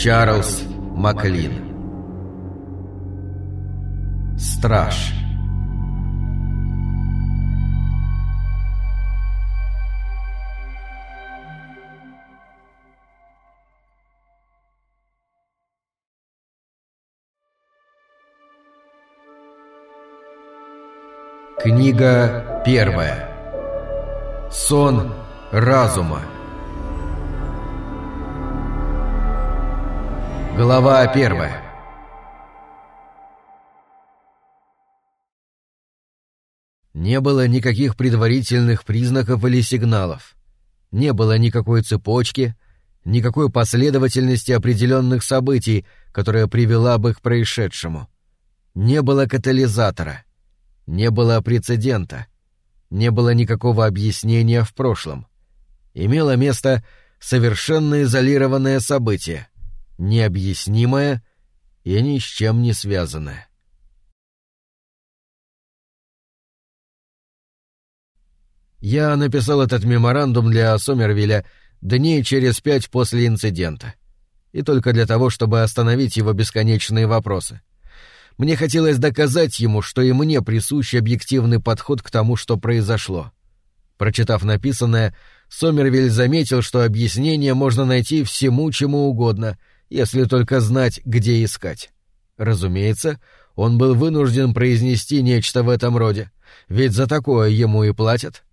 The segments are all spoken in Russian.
Чарльз Маклин. Страж. Книга первая. Сон разума Глава первая Не было никаких предварительных признаков или сигналов. Не было никакой цепочки, никакой последовательности определенных событий, которая привела бы к происшедшему. Не было катализатора. Не было прецедента. Не было никакого объяснения в прошлом. Имело место совершенно изолированное событие — необъяснимое и ни с чем не связанное. Я написал этот меморандум для Сомервилля дней через пять после инцидента. И только для того, чтобы остановить его бесконечные вопросы. Мне хотелось доказать ему, что и мне присущ объективный подход к тому, что произошло. Прочитав написанное, Сомервиль заметил, что объяснение можно найти всему, чему угодно, если только знать, где искать. Разумеется, он был вынужден произнести нечто в этом роде, ведь за такое ему и платят.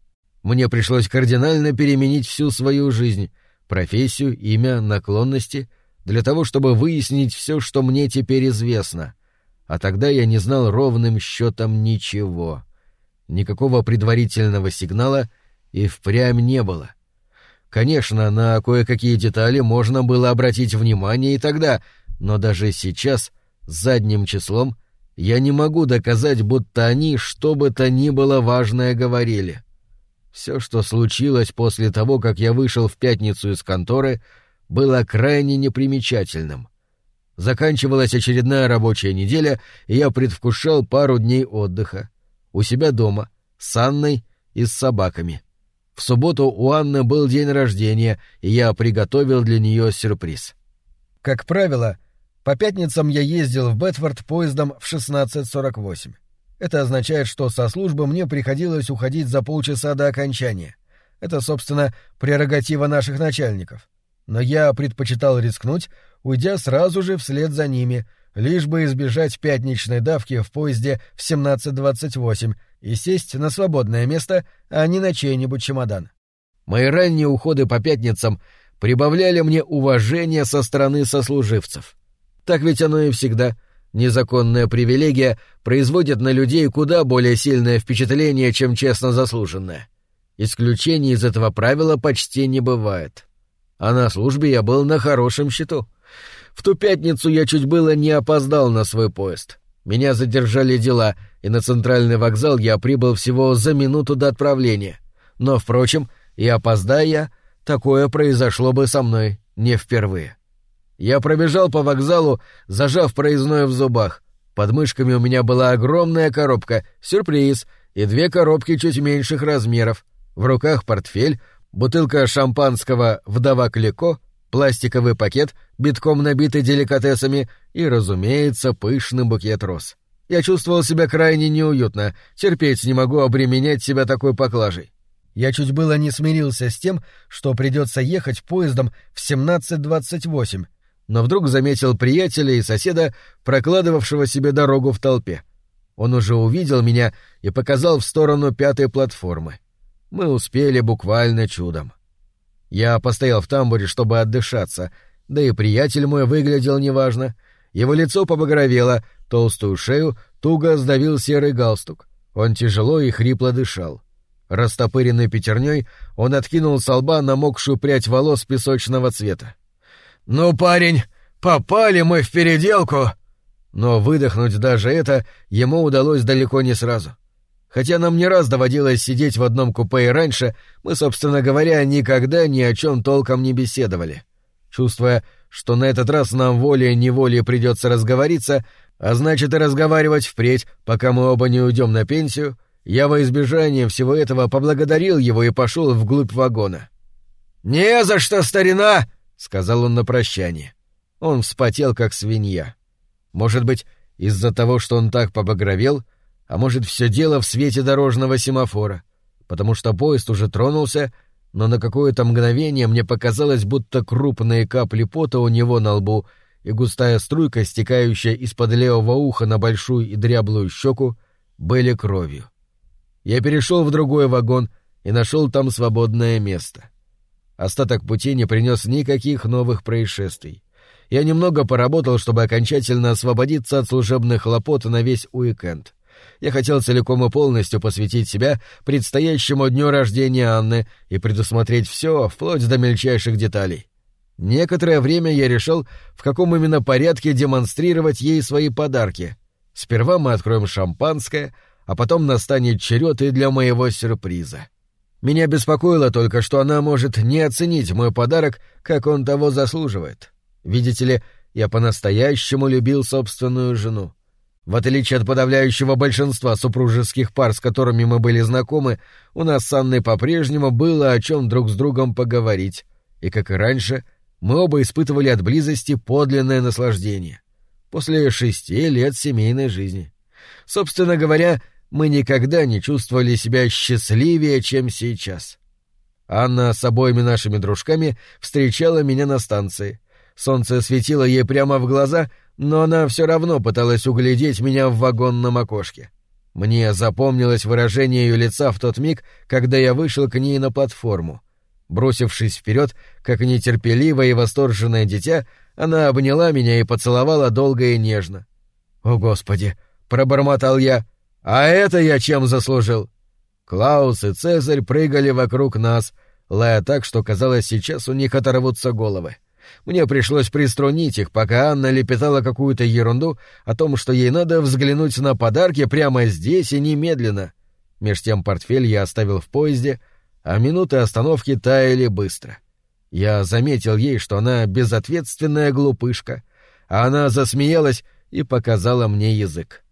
Мне пришлось кардинально переменить всю свою жизнь, профессию, имя, наклонности, для того, чтобы выяснить все, что мне теперь известно. А тогда я не знал ровным счетом ничего. Никакого предварительного сигнала и впрямь не было. Конечно, на кое-какие детали можно было обратить внимание и тогда, но даже сейчас, задним числом, я не могу доказать, будто они что бы то ни было важное говорили. Все, что случилось после того, как я вышел в пятницу из конторы, было крайне непримечательным. Заканчивалась очередная рабочая неделя, и я предвкушал пару дней отдыха. У себя дома, с Анной и с собаками. В субботу у Анны был день рождения, и я приготовил для нее сюрприз. Как правило, по пятницам я ездил в Бетфорд поездом в 16.48. Это означает, что со службы мне приходилось уходить за полчаса до окончания. Это, собственно, прерогатива наших начальников. Но я предпочитал рискнуть, уйдя сразу же вслед за ними, лишь бы избежать пятничной давки в поезде в 17.28 и сесть на свободное место, а не на чей-нибудь чемодан. Мои ранние уходы по пятницам прибавляли мне уважения со стороны сослуживцев. Так ведь оно и всегда. Незаконная привилегия производит на людей куда более сильное впечатление, чем честно заслуженное. Исключений из этого правила почти не бывает. А на службе я был на хорошем счету. В ту пятницу я чуть было не опоздал на свой поезд. Меня задержали дела, и на центральный вокзал я прибыл всего за минуту до отправления. Но, впрочем, и опоздая, такое произошло бы со мной не впервые. Я пробежал по вокзалу, зажав проездное в зубах. Под мышками у меня была огромная коробка, сюрприз, и две коробки чуть меньших размеров. В руках портфель, бутылка шампанского «Вдова Клико», пластиковый пакет, битком набитый деликатесами и, разумеется, пышный букет роз. Я чувствовал себя крайне неуютно, терпеть не могу обременять себя такой поклажей. Я чуть было не смирился с тем, что придется ехать поездом в 17.28, но вдруг заметил приятеля и соседа, прокладывавшего себе дорогу в толпе. Он уже увидел меня и показал в сторону пятой платформы. Мы успели буквально чудом. Я постоял в тамбуре, чтобы отдышаться, да и приятель мой выглядел неважно. Его лицо побагровело, толстую шею туго сдавил серый галстук. Он тяжело и хрипло дышал. Растопыренной пятерней он откинул с лба намокшую прядь волос песочного цвета. «Ну, парень, попали мы в переделку!» Но выдохнуть даже это ему удалось далеко не сразу. Хотя нам не раз доводилось сидеть в одном купе и раньше, мы, собственно говоря, никогда ни о чем толком не беседовали. Чувствуя, что на этот раз нам волей-неволей придется разговориться, а значит и разговаривать впредь, пока мы оба не уйдем на пенсию, я во избежание всего этого поблагодарил его и пошел вглубь вагона. «Не за что, старина!» — сказал он на прощание. Он вспотел, как свинья. Может быть, из-за того, что он так побагровел, а может, все дело в свете дорожного семафора, потому что поезд уже тронулся, но на какое-то мгновение мне показалось, будто крупные капли пота у него на лбу и густая струйка, стекающая из-под левого уха на большую и дряблую щеку, были кровью. Я перешел в другой вагон и нашел там свободное место. Остаток пути не принес никаких новых происшествий. Я немного поработал, чтобы окончательно освободиться от служебных хлопот на весь уикенд. Я хотел целиком и полностью посвятить себя предстоящему дню рождения Анны и предусмотреть все, вплоть до мельчайших деталей. Некоторое время я решил, в каком именно порядке демонстрировать ей свои подарки. Сперва мы откроем шампанское, а потом настанет черед и для моего сюрприза. Меня беспокоило только, что она может не оценить мой подарок, как он того заслуживает. Видите ли, я по-настоящему любил собственную жену. В отличие от подавляющего большинства супружеских пар, с которыми мы были знакомы, у нас с Анной по-прежнему было о чем друг с другом поговорить. И, как и раньше, мы оба испытывали от близости подлинное наслаждение. После шести лет семейной жизни. Собственно говоря, мы никогда не чувствовали себя счастливее, чем сейчас. Анна с обоими нашими дружками встречала меня на станции. Солнце светило ей прямо в глаза — но она все равно пыталась углядеть меня в вагонном окошке. Мне запомнилось выражение ее лица в тот миг, когда я вышел к ней на платформу. Бросившись вперед, как нетерпеливое и восторженное дитя, она обняла меня и поцеловала долго и нежно. «О, Господи!» — пробормотал я. «А это я чем заслужил?» Клаус и Цезарь прыгали вокруг нас, лая так, что казалось, сейчас у них оторвутся головы. Мне пришлось приструнить их, пока Анна лепетала какую-то ерунду о том, что ей надо взглянуть на подарки прямо здесь и немедленно. Меж тем портфель я оставил в поезде, а минуты остановки таяли быстро. Я заметил ей, что она безответственная глупышка, а она засмеялась и показала мне язык.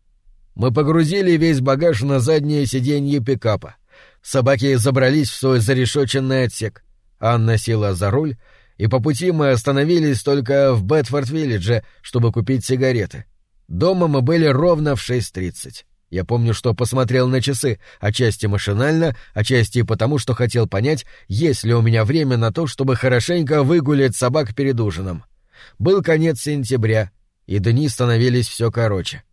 Мы погрузили весь багаж на заднее сиденье пикапа. Собаки забрались в свой зарешоченный отсек. Анна села за руль, и по пути мы остановились только в Бетфорд-Виллидже, чтобы купить сигареты. Дома мы были ровно в 6.30. Я помню, что посмотрел на часы, отчасти машинально, отчасти потому, что хотел понять, есть ли у меня время на то, чтобы хорошенько выгулять собак перед ужином. Был конец сентября, и дни становились все короче.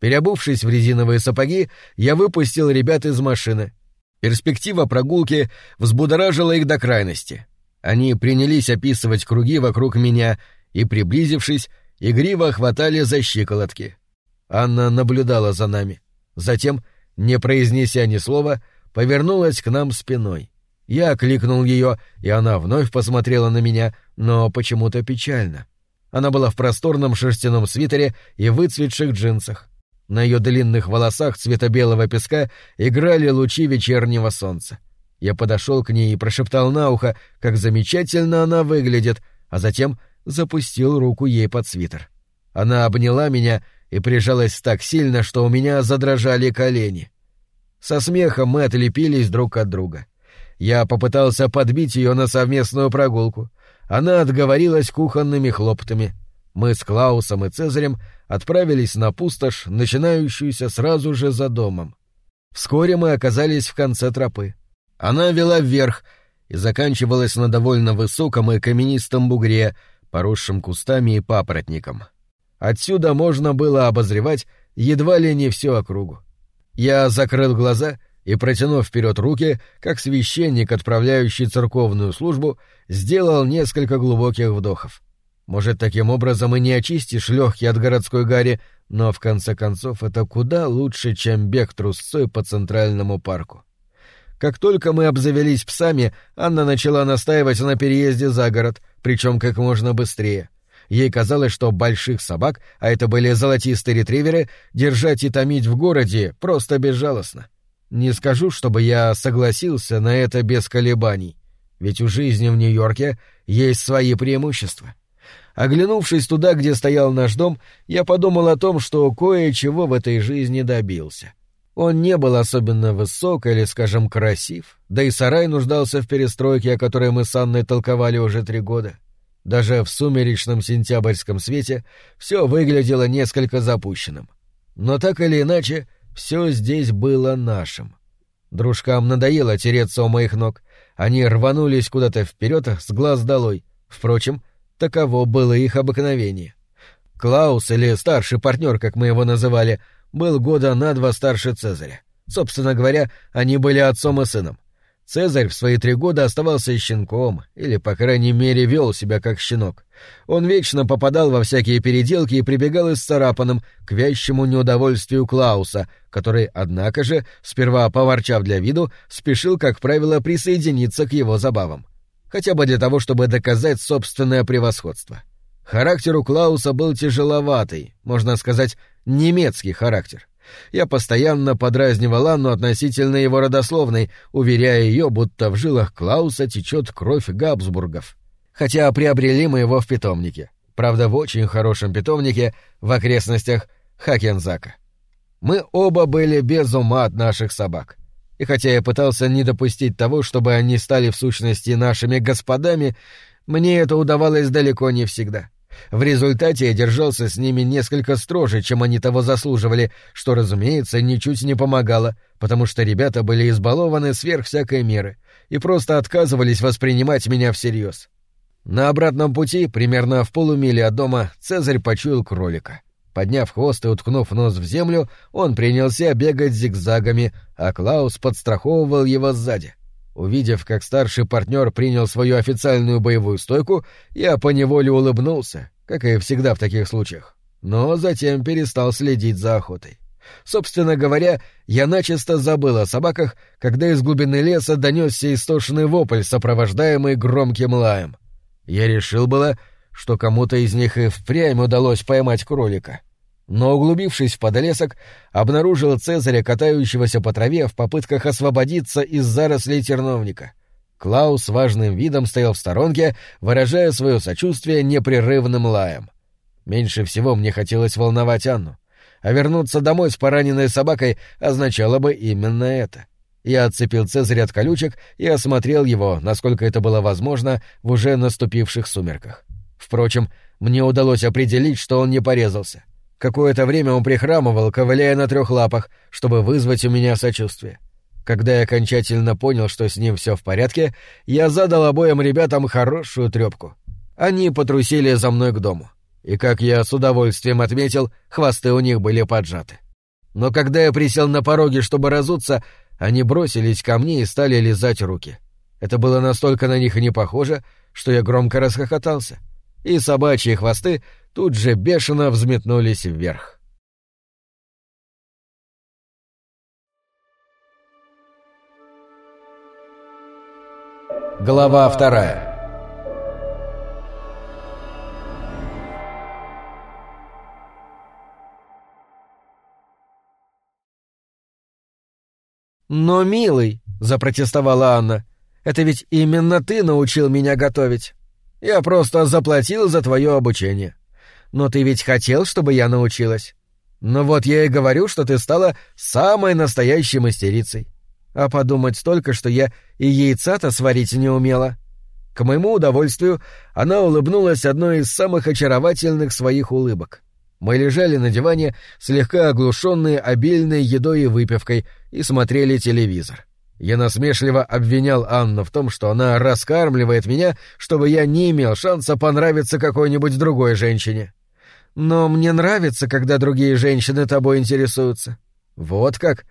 Переобувшись в резиновые сапоги, я выпустил ребят из машины. Перспектива прогулки взбудоражила их до крайности. Они принялись описывать круги вокруг меня и, приблизившись, игриво хватали за щиколотки. Анна наблюдала за нами. Затем, не произнеся ни слова, повернулась к нам спиной. Я окликнул ее, и она вновь посмотрела на меня, но почему-то печально. Она была в просторном шерстяном свитере и выцветших джинсах. На ее длинных волосах цвета белого песка играли лучи вечернего солнца. Я подошел к ней и прошептал на ухо, как замечательно она выглядит, а затем запустил руку ей под свитер. Она обняла меня и прижалась так сильно, что у меня задрожали колени. Со смехом мы отлепились друг от друга. Я попытался подбить ее на совместную прогулку. Она отговорилась кухонными хлоптами. Мы с Клаусом и Цезарем отправились на пустошь, начинающуюся сразу же за домом. Вскоре мы оказались в конце тропы. Она вела вверх и заканчивалась на довольно высоком и каменистом бугре, поросшем кустами и папоротником. Отсюда можно было обозревать едва ли не всю округу. Я закрыл глаза и, протянув вперед руки, как священник, отправляющий церковную службу, сделал несколько глубоких вдохов. Может, таким образом и не очистишь легкие от городской гари, но в конце концов это куда лучше, чем бег трусцой по центральному парку. Как только мы обзавелись псами, Анна начала настаивать на переезде за город, причем как можно быстрее. Ей казалось, что больших собак, а это были золотистые ретриверы, держать и томить в городе просто безжалостно. Не скажу, чтобы я согласился на это без колебаний, ведь у жизни в Нью-Йорке есть свои преимущества. Оглянувшись туда, где стоял наш дом, я подумал о том, что кое-чего в этой жизни добился. Он не был особенно высок или, скажем, красив, да и сарай нуждался в перестройке, о которой мы с Анной толковали уже три года. Даже в сумеречном сентябрьском свете все выглядело несколько запущенным. Но так или иначе, все здесь было нашим. Дружкам надоело тереться у моих ног. Они рванулись куда-то вперед с глаз долой. Впрочем, таково было их обыкновение. Клаус, или старший партнер, как мы его называли, был года на два старше Цезаря. Собственно говоря, они были отцом и сыном. Цезарь в свои три года оставался щенком, или, по крайней мере, вел себя как щенок. Он вечно попадал во всякие переделки и прибегал исцарапанным к вящему неудовольствию Клауса, который, однако же, сперва поворчав для виду, спешил, как правило, присоединиться к его забавам. Хотя бы для того, чтобы доказать собственное превосходство. Характер у Клауса был тяжеловатый, можно сказать, немецкий характер. Я постоянно подразнивал Анну относительно его родословной, уверяя ее, будто в жилах Клауса течет кровь Габсбургов. Хотя приобрели мы его в питомнике. Правда, в очень хорошем питомнике в окрестностях Хакензака. Мы оба были без ума от наших собак. И хотя я пытался не допустить того, чтобы они стали в сущности нашими господами, мне это удавалось далеко не всегда. — в результате я держался с ними несколько строже, чем они того заслуживали, что, разумеется, ничуть не помогало, потому что ребята были избалованы сверх всякой меры и просто отказывались воспринимать меня всерьез. На обратном пути, примерно в полумиле от дома, Цезарь почуял кролика. Подняв хвост и уткнув нос в землю, он принялся бегать зигзагами, а Клаус подстраховывал его сзади. Увидев, как старший партнер принял свою официальную боевую стойку, я поневоле улыбнулся, как и всегда в таких случаях, но затем перестал следить за охотой. Собственно говоря, я начисто забыл о собаках, когда из глубины леса донесся истошный вопль, сопровождаемый громким лаем. Я решил было, что кому-то из них и впрямь удалось поймать кролика но, углубившись в подлесок, обнаружил Цезаря, катающегося по траве в попытках освободиться из зарослей терновника. Клаус важным видом стоял в сторонке, выражая свое сочувствие непрерывным лаем. Меньше всего мне хотелось волновать Анну, а вернуться домой с пораненной собакой означало бы именно это. Я отцепил Цезаря от колючек и осмотрел его, насколько это было возможно, в уже наступивших сумерках. Впрочем, мне удалось определить, что он не порезался. Какое-то время он прихрамывал, ковыляя на трех лапах, чтобы вызвать у меня сочувствие. Когда я окончательно понял, что с ним все в порядке, я задал обоим ребятам хорошую трепку. Они потрусили за мной к дому. И, как я с удовольствием отметил, хвосты у них были поджаты. Но когда я присел на пороге, чтобы разуться, они бросились ко мне и стали лизать руки. Это было настолько на них не похоже, что я громко расхохотался. И собачьи хвосты тут же бешено взметнулись вверх. Глава вторая «Но, милый», — запротестовала Анна, — «это ведь именно ты научил меня готовить. Я просто заплатил за твое обучение. Но ты ведь хотел, чтобы я научилась. Ну вот я и говорю, что ты стала самой настоящей мастерицей. А подумать только, что я и яйца-то сварить не умела. К моему удовольствию, она улыбнулась одной из самых очаровательных своих улыбок. Мы лежали на диване, слегка оглушенные обильной едой и выпивкой, и смотрели телевизор. Я насмешливо обвинял Анну в том, что она раскармливает меня, чтобы я не имел шанса понравиться какой-нибудь другой женщине. Но мне нравится, когда другие женщины тобой интересуются. Вот как?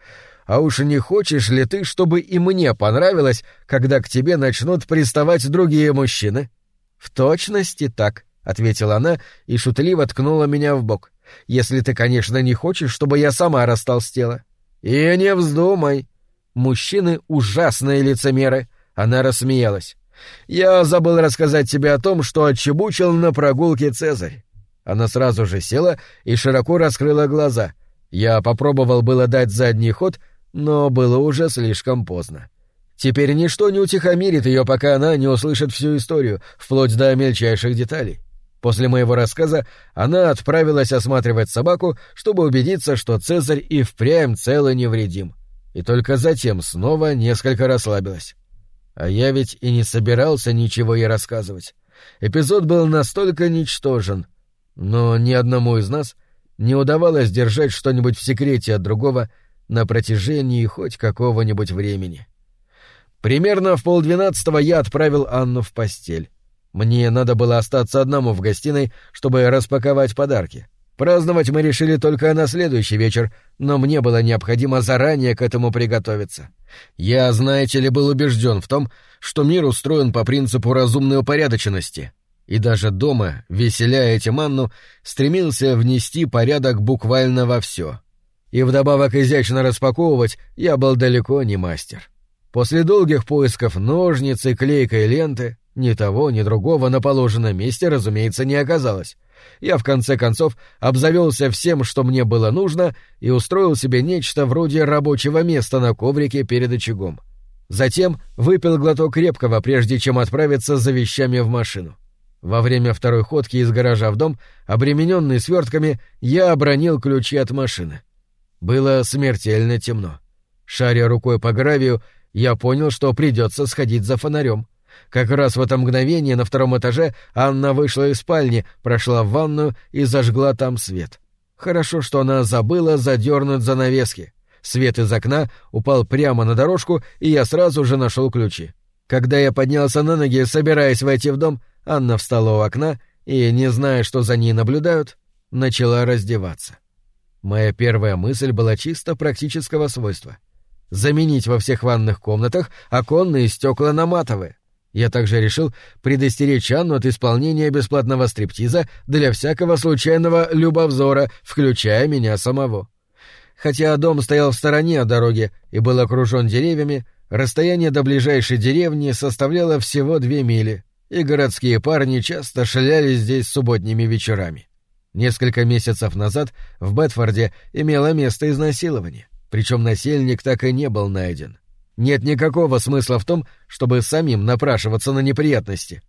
А уж не хочешь ли ты, чтобы и мне понравилось, когда к тебе начнут приставать другие мужчины? В точности так, ответила она и шутливо ткнула меня в бок. Если ты, конечно, не хочешь, чтобы я сама растолстела. И не вздумай. Мужчины ужасные лицемеры. Она рассмеялась. Я забыл рассказать тебе о том, что отчебучил на прогулке Цезарь. Она сразу же села и широко раскрыла глаза. Я попробовал было дать задний ход, но было уже слишком поздно. Теперь ничто не утихомирит ее, пока она не услышит всю историю, вплоть до мельчайших деталей. После моего рассказа она отправилась осматривать собаку, чтобы убедиться, что Цезарь и впрямь цел и невредим. И только затем снова несколько расслабилась. А я ведь и не собирался ничего ей рассказывать. Эпизод был настолько ничтожен, но ни одному из нас не удавалось держать что-нибудь в секрете от другого на протяжении хоть какого-нибудь времени. Примерно в полдвенадцатого я отправил Анну в постель. Мне надо было остаться одному в гостиной, чтобы распаковать подарки. Праздновать мы решили только на следующий вечер, но мне было необходимо заранее к этому приготовиться. Я, знаете ли, был убежден в том, что мир устроен по принципу разумной упорядоченности, и даже дома, веселяя этим Анну, стремился внести порядок буквально во все. И вдобавок изящно распаковывать я был далеко не мастер. После долгих поисков ножниц и клейкой ленты ни того, ни другого на положенном месте, разумеется, не оказалось. Я в конце концов обзавелся всем, что мне было нужно, и устроил себе нечто вроде рабочего места на коврике перед очагом. Затем выпил глоток крепкого, прежде чем отправиться за вещами в машину. Во время второй ходки из гаража в дом, обремененный свертками, я обронил ключи от машины. Было смертельно темно. Шаря рукой по гравию, я понял, что придется сходить за фонарем. Как раз в это мгновение на втором этаже Анна вышла из спальни, прошла в ванную и зажгла там свет. Хорошо, что она забыла задернуть занавески. Свет из окна упал прямо на дорожку, и я сразу же нашел ключи. Когда я поднялся на ноги, собираясь войти в дом, Анна встала у окна и, не зная, что за ней наблюдают, начала раздеваться. Моя первая мысль была чисто практического свойства. Заменить во всех ванных комнатах оконные стекла на матовые. Я также решил предостеречь Анну от исполнения бесплатного стриптиза для всякого случайного любовзора, включая меня самого. Хотя дом стоял в стороне от дороги и был окружен деревьями, расстояние до ближайшей деревни составляло всего две мили, и городские парни часто шалялись здесь субботними вечерами. Несколько месяцев назад в Бетфорде имело место изнасилование, причем насильник так и не был найден. Нет никакого смысла в том, чтобы самим напрашиваться на неприятности.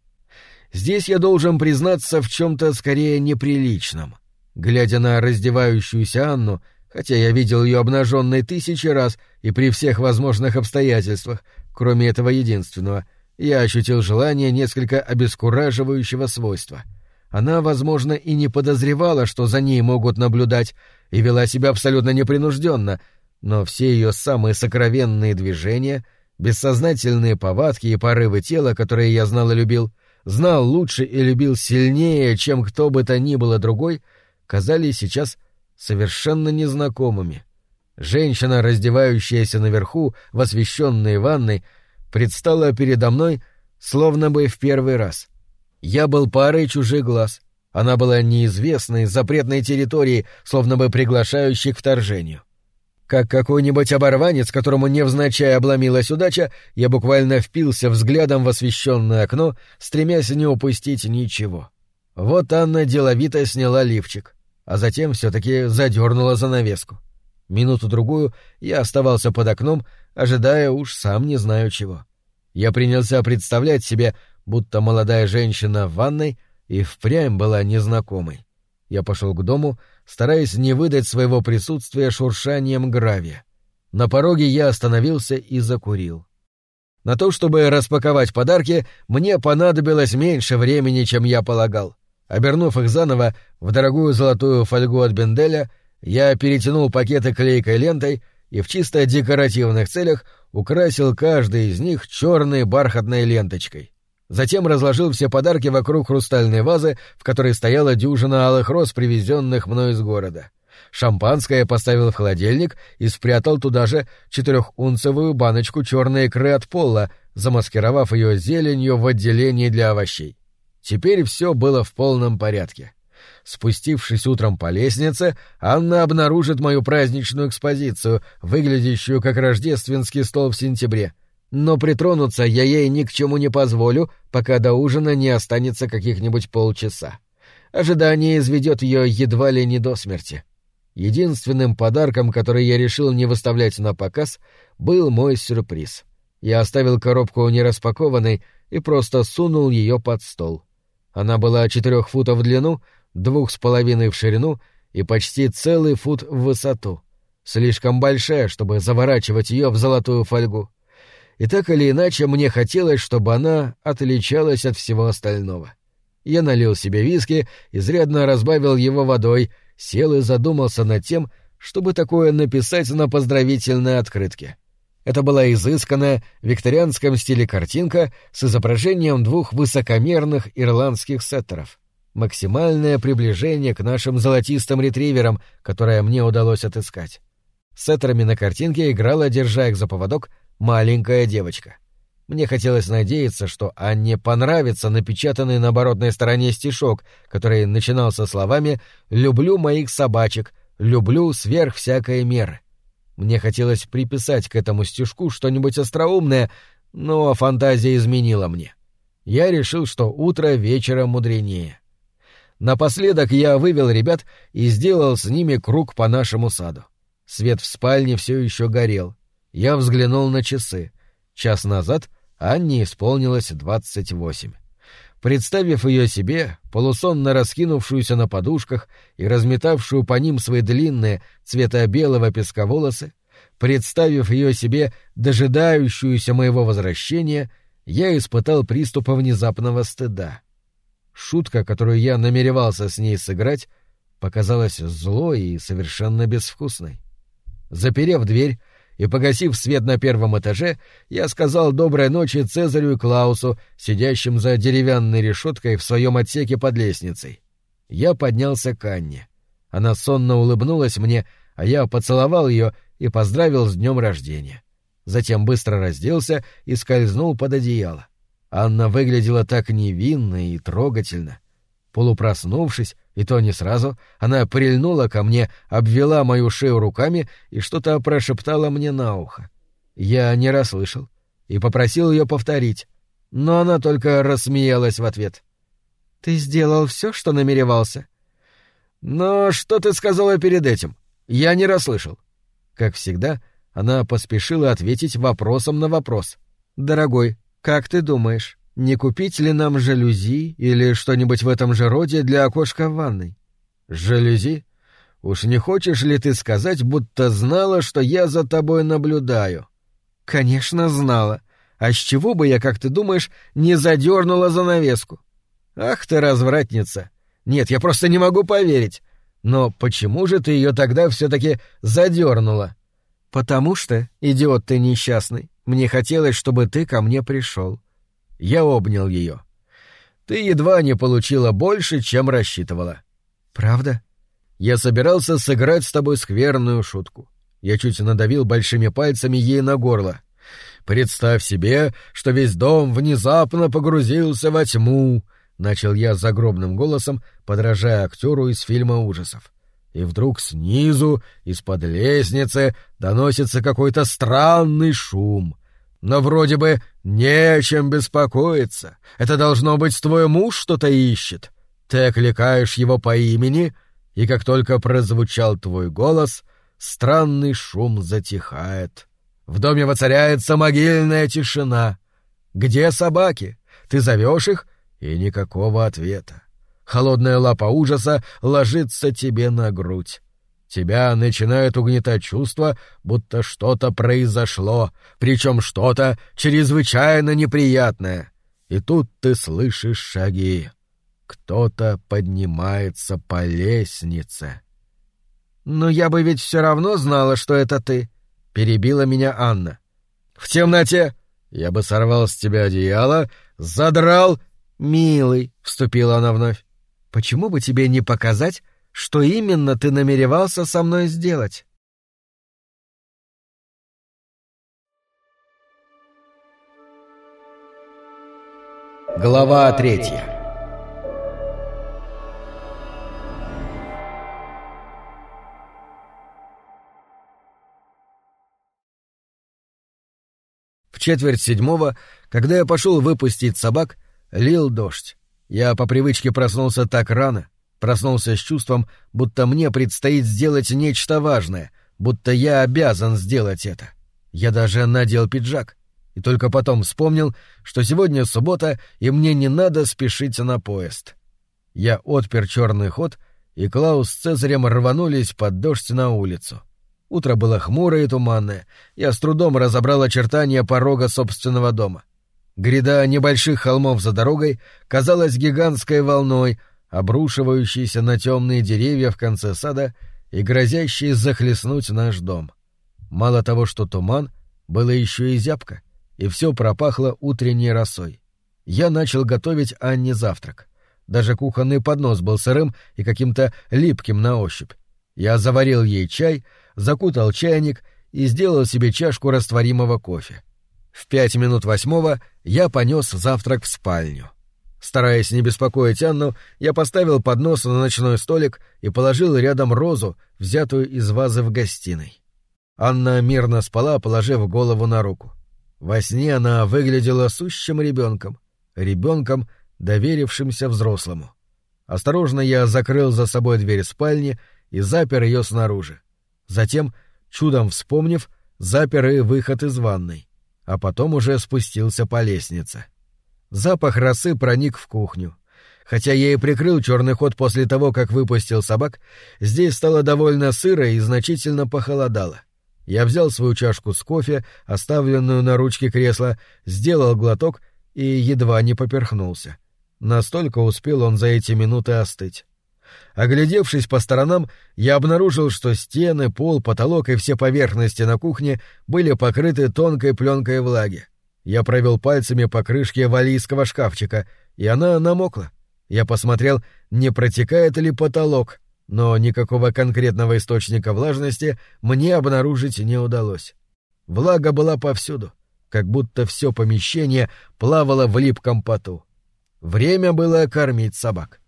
Здесь я должен признаться в чем-то скорее неприличном. Глядя на раздевающуюся Анну, хотя я видел ее обнаженной тысячи раз и при всех возможных обстоятельствах, кроме этого единственного, я ощутил желание несколько обескураживающего свойства. Она, возможно, и не подозревала, что за ней могут наблюдать, и вела себя абсолютно непринужденно — но все ее самые сокровенные движения, бессознательные повадки и порывы тела, которые я знал и любил, знал лучше и любил сильнее, чем кто бы то ни было другой, казались сейчас совершенно незнакомыми. Женщина, раздевающаяся наверху в освещенной ванной, предстала передо мной словно бы в первый раз. Я был парой чужих глаз. Она была неизвестной, запретной территорией, словно бы приглашающей к вторжению. Как какой-нибудь оборванец, которому невзначай обломилась удача, я буквально впился взглядом в освещенное окно, стремясь не упустить ничего. Вот Анна деловито сняла лифчик, а затем все-таки задернула занавеску. Минуту-другую я оставался под окном, ожидая уж сам не знаю чего. Я принялся представлять себе, будто молодая женщина в ванной и впрямь была незнакомой. Я пошел к дому, стараясь не выдать своего присутствия шуршанием гравия. На пороге я остановился и закурил. На то, чтобы распаковать подарки, мне понадобилось меньше времени, чем я полагал. Обернув их заново в дорогую золотую фольгу от Бенделя, я перетянул пакеты клейкой лентой и в чисто декоративных целях украсил каждый из них черной бархатной ленточкой. Затем разложил все подарки вокруг хрустальной вазы, в которой стояла дюжина алых роз, привезенных мной из города. Шампанское поставил в холодильник и спрятал туда же четырехунцевую баночку черной икры от пола, замаскировав ее зеленью в отделении для овощей. Теперь все было в полном порядке. Спустившись утром по лестнице, Анна обнаружит мою праздничную экспозицию, выглядящую как рождественский стол в сентябре — но притронуться я ей ни к чему не позволю, пока до ужина не останется каких-нибудь полчаса. Ожидание изведет ее едва ли не до смерти. Единственным подарком, который я решил не выставлять на показ, был мой сюрприз. Я оставил коробку нераспакованной и просто сунул ее под стол. Она была четырех футов в длину, двух с половиной в ширину и почти целый фут в высоту. Слишком большая, чтобы заворачивать ее в золотую фольгу и так или иначе мне хотелось, чтобы она отличалась от всего остального. Я налил себе виски, изрядно разбавил его водой, сел и задумался над тем, чтобы такое написать на поздравительной открытке. Это была изысканная в викторианском стиле картинка с изображением двух высокомерных ирландских сеттеров. Максимальное приближение к нашим золотистым ретриверам, которое мне удалось отыскать. Сеттерами на картинке играла, держа их за поводок, маленькая девочка. Мне хотелось надеяться, что Анне понравится напечатанный на оборотной стороне стишок, который начинался словами «люблю моих собачек», «люблю сверх всякой меры». Мне хотелось приписать к этому стишку что-нибудь остроумное, но фантазия изменила мне. Я решил, что утро вечера мудренее. Напоследок я вывел ребят и сделал с ними круг по нашему саду. Свет в спальне все еще горел. Я взглянул на часы. Час назад Анне исполнилось двадцать восемь. Представив ее себе, полусонно раскинувшуюся на подушках и разметавшую по ним свои длинные, цвета белого песка волосы, представив ее себе дожидающуюся моего возвращения, я испытал приступ внезапного стыда. Шутка, которую я намеревался с ней сыграть, показалась злой и совершенно безвкусной. Заперев дверь, и, погасив свет на первом этаже, я сказал доброй ночи Цезарю и Клаусу, сидящим за деревянной решеткой в своем отсеке под лестницей. Я поднялся к Анне. Она сонно улыбнулась мне, а я поцеловал ее и поздравил с днем рождения. Затем быстро разделся и скользнул под одеяло. Анна выглядела так невинно и трогательно. Полупроснувшись, и то не сразу, она прильнула ко мне, обвела мою шею руками и что-то прошептала мне на ухо. Я не расслышал и попросил ее повторить, но она только рассмеялась в ответ. «Ты сделал все, что намеревался?» «Но что ты сказала перед этим? Я не расслышал». Как всегда, она поспешила ответить вопросом на вопрос. «Дорогой, как ты думаешь, не купить ли нам жалюзи или что-нибудь в этом же роде для окошка в ванной? Жалюзи? Уж не хочешь ли ты сказать, будто знала, что я за тобой наблюдаю? Конечно, знала. А с чего бы я, как ты думаешь, не задернула занавеску? Ах ты развратница! Нет, я просто не могу поверить. Но почему же ты ее тогда все-таки задернула? Потому что, идиот ты несчастный, мне хотелось, чтобы ты ко мне пришел. Я обнял ее. Ты едва не получила больше, чем рассчитывала. Правда? Я собирался сыграть с тобой скверную шутку. Я чуть надавил большими пальцами ей на горло. Представь себе, что весь дом внезапно погрузился во тьму, начал я загробным голосом, подражая актеру из фильма ужасов. И вдруг снизу, из-под лестницы, доносится какой-то странный шум — но вроде бы не о чем беспокоиться. Это должно быть твой муж что-то ищет. Ты окликаешь его по имени, и как только прозвучал твой голос, странный шум затихает. В доме воцаряется могильная тишина. Где собаки? Ты зовешь их, и никакого ответа. Холодная лапа ужаса ложится тебе на грудь. Тебя начинает угнетать чувство, будто что-то произошло, причем что-то чрезвычайно неприятное. И тут ты слышишь шаги. Кто-то поднимается по лестнице. «Но я бы ведь все равно знала, что это ты», — перебила меня Анна. «В темноте я бы сорвал с тебя одеяло, задрал...» «Милый», — вступила она вновь, — «почему бы тебе не показать, что именно ты намеревался со мной сделать? Глава третья В четверть седьмого, когда я пошел выпустить собак, лил дождь. Я по привычке проснулся так рано, Проснулся с чувством, будто мне предстоит сделать нечто важное, будто я обязан сделать это. Я даже надел пиджак. И только потом вспомнил, что сегодня суббота, и мне не надо спешить на поезд. Я отпер черный ход, и Клаус с Цезарем рванулись под дождь на улицу. Утро было хмурое и туманное. Я с трудом разобрал очертания порога собственного дома. Гряда небольших холмов за дорогой казалась гигантской волной, обрушивающейся на темные деревья в конце сада и грозящей захлестнуть наш дом. Мало того, что туман, было еще и зябко, и все пропахло утренней росой. Я начал готовить Анне завтрак. Даже кухонный поднос был сырым и каким-то липким на ощупь. Я заварил ей чай, закутал чайник и сделал себе чашку растворимого кофе. В пять минут восьмого я понес завтрак в спальню. Стараясь не беспокоить Анну, я поставил поднос на ночной столик и положил рядом розу, взятую из вазы в гостиной. Анна мирно спала, положив голову на руку. Во сне она выглядела сущим ребенком, ребенком, доверившимся взрослому. Осторожно я закрыл за собой дверь спальни и запер ее снаружи. Затем, чудом вспомнив, запер и выход из ванной, а потом уже спустился по лестнице. Запах росы проник в кухню. Хотя я и прикрыл черный ход после того, как выпустил собак, здесь стало довольно сыро и значительно похолодало. Я взял свою чашку с кофе, оставленную на ручке кресла, сделал глоток и едва не поперхнулся. Настолько успел он за эти минуты остыть. Оглядевшись по сторонам, я обнаружил, что стены, пол, потолок и все поверхности на кухне были покрыты тонкой пленкой влаги. Я провел пальцами по крышке валийского шкафчика, и она намокла. Я посмотрел, не протекает ли потолок, но никакого конкретного источника влажности мне обнаружить не удалось. Влага была повсюду, как будто все помещение плавало в липком поту. Время было кормить собак.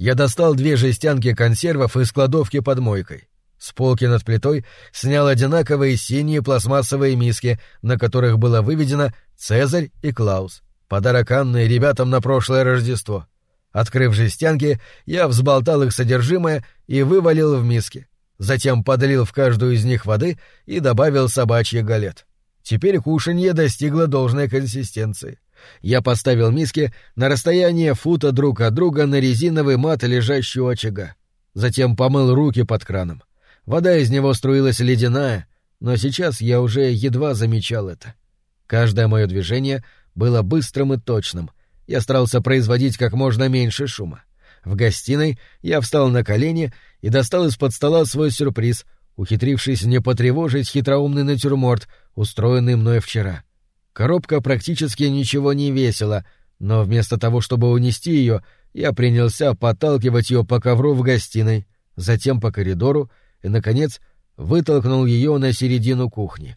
Я достал две жестянки консервов из кладовки под мойкой. С полки над плитой снял одинаковые синие пластмассовые миски, на которых было выведено «Цезарь» и «Клаус». Подарок Анны ребятам на прошлое Рождество. Открыв жестянки, я взболтал их содержимое и вывалил в миски. Затем подлил в каждую из них воды и добавил собачье галет. Теперь кушанье достигло должной консистенции. Я поставил миски на расстояние фута друг от друга на резиновый мат, лежащий у очага. Затем помыл руки под краном. Вода из него струилась ледяная, но сейчас я уже едва замечал это. Каждое мое движение было быстрым и точным. Я старался производить как можно меньше шума. В гостиной я встал на колени и достал из-под стола свой сюрприз, ухитрившись не потревожить хитроумный натюрморт, устроенный мной вчера. Коробка практически ничего не весила, но вместо того, чтобы унести ее, я принялся подталкивать ее по ковру в гостиной, затем по коридору и, наконец, вытолкнул ее на середину кухни.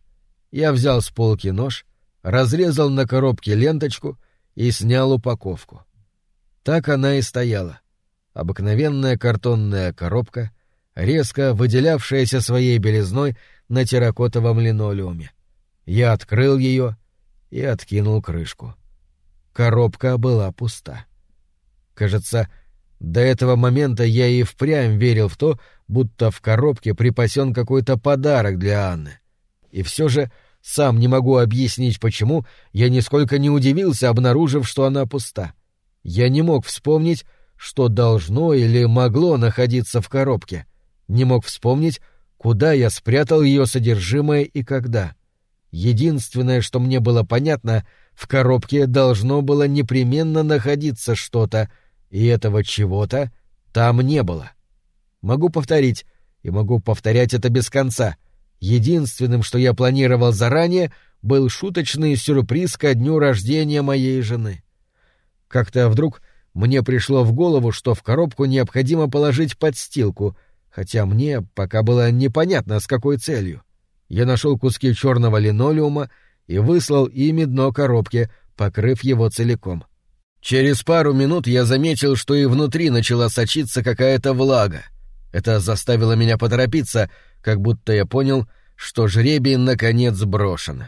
Я взял с полки нож, разрезал на коробке ленточку и снял упаковку. Так она и стояла. Обыкновенная картонная коробка, резко выделявшаяся своей белизной на терракотовом линолеуме. Я открыл ее и откинул крышку. Коробка была пуста. Кажется, до этого момента я и впрямь верил в то, будто в коробке припасен какой-то подарок для Анны. И все же сам не могу объяснить, почему я нисколько не удивился, обнаружив, что она пуста. Я не мог вспомнить, что должно или могло находиться в коробке. Не мог вспомнить, куда я спрятал ее содержимое и когда. Единственное, что мне было понятно, в коробке должно было непременно находиться что-то, и этого чего-то там не было. Могу повторить, и могу повторять это без конца. Единственным, что я планировал заранее, был шуточный сюрприз ко дню рождения моей жены. Как-то вдруг мне пришло в голову, что в коробку необходимо положить подстилку, хотя мне пока было непонятно, с какой целью. Я нашел куски черного линолеума и выслал ими дно коробки, покрыв его целиком. Через пару минут я заметил, что и внутри начала сочиться какая-то влага. Это заставило меня поторопиться, как будто я понял, что жребий наконец брошен.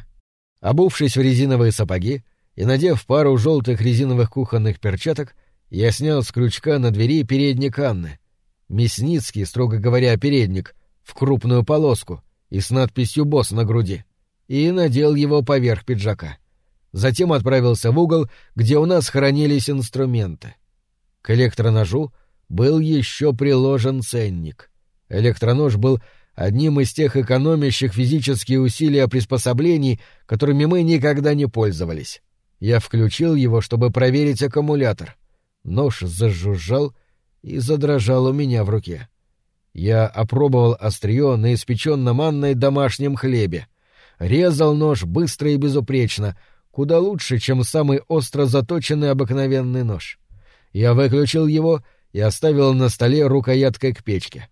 Обувшись в резиновые сапоги и надев пару желтых резиновых кухонных перчаток, я снял с крючка на двери передник Анны. Мясницкий, строго говоря, передник, в крупную полоску и с надписью «Босс» на груди, и надел его поверх пиджака. Затем отправился в угол, где у нас хранились инструменты. К электроножу — был еще приложен ценник. Электронож был одним из тех экономящих физические усилия приспособлений, которыми мы никогда не пользовались. Я включил его, чтобы проверить аккумулятор. Нож зажужжал и задрожал у меня в руке. Я опробовал острие на испеченном манной домашнем хлебе. Резал нож быстро и безупречно, куда лучше, чем самый остро заточенный обыкновенный нож. Я выключил его и оставил на столе рукояткой к печке.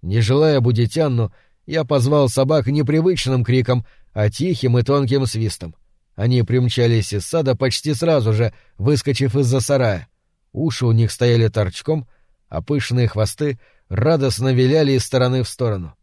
Не желая будить Анну, я позвал собак непривычным криком, а тихим и тонким свистом. Они примчались из сада почти сразу же, выскочив из-за сарая. Уши у них стояли торчком, а пышные хвосты радостно виляли из стороны в сторону.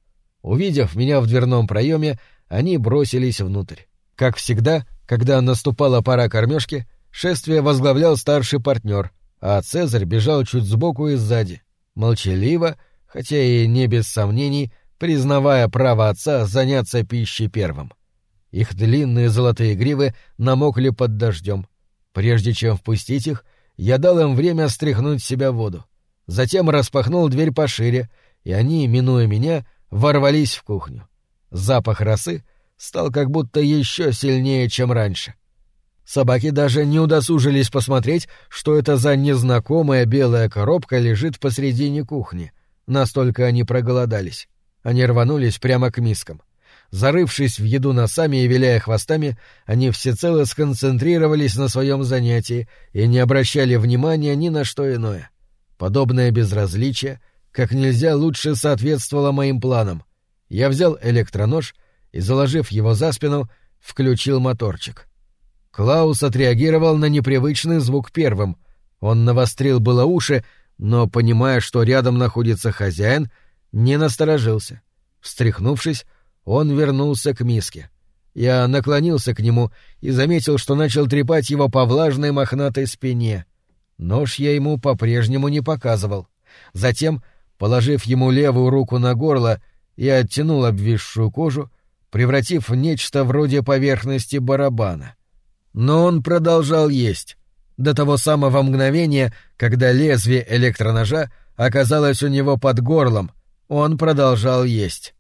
Увидев меня в дверном проеме, они бросились внутрь. Как всегда, когда наступала пора кормежки, шествие возглавлял старший партнер, а Цезарь бежал чуть сбоку и сзади, молчаливо, хотя и не без сомнений, признавая право отца заняться пищей первым. Их длинные золотые гривы намокли под дождем. Прежде чем впустить их, я дал им время стряхнуть себя воду. Затем распахнул дверь пошире, и они, минуя меня, ворвались в кухню. Запах росы стал как будто еще сильнее, чем раньше. Собаки даже не удосужились посмотреть, что это за незнакомая белая коробка лежит посредине кухни. Настолько они проголодались. Они рванулись прямо к мискам. Зарывшись в еду носами и виляя хвостами, они всецело сконцентрировались на своем занятии и не обращали внимания ни на что иное. Подобное безразличие как нельзя лучше соответствовало моим планам. Я взял электронож и, заложив его за спину, включил моторчик. Клаус отреагировал на непривычный звук первым. Он навострил было уши, но, понимая, что рядом находится хозяин, не насторожился. Встряхнувшись, он вернулся к миске. Я наклонился к нему и заметил, что начал трепать его по влажной мохнатой спине. Нож я ему по-прежнему не показывал. Затем, положив ему левую руку на горло, я оттянул обвисшую кожу, превратив в нечто вроде поверхности барабана. Но он продолжал есть, до того самого мгновения, когда лезвие электроножа оказалось у него под горлом, он продолжал есть.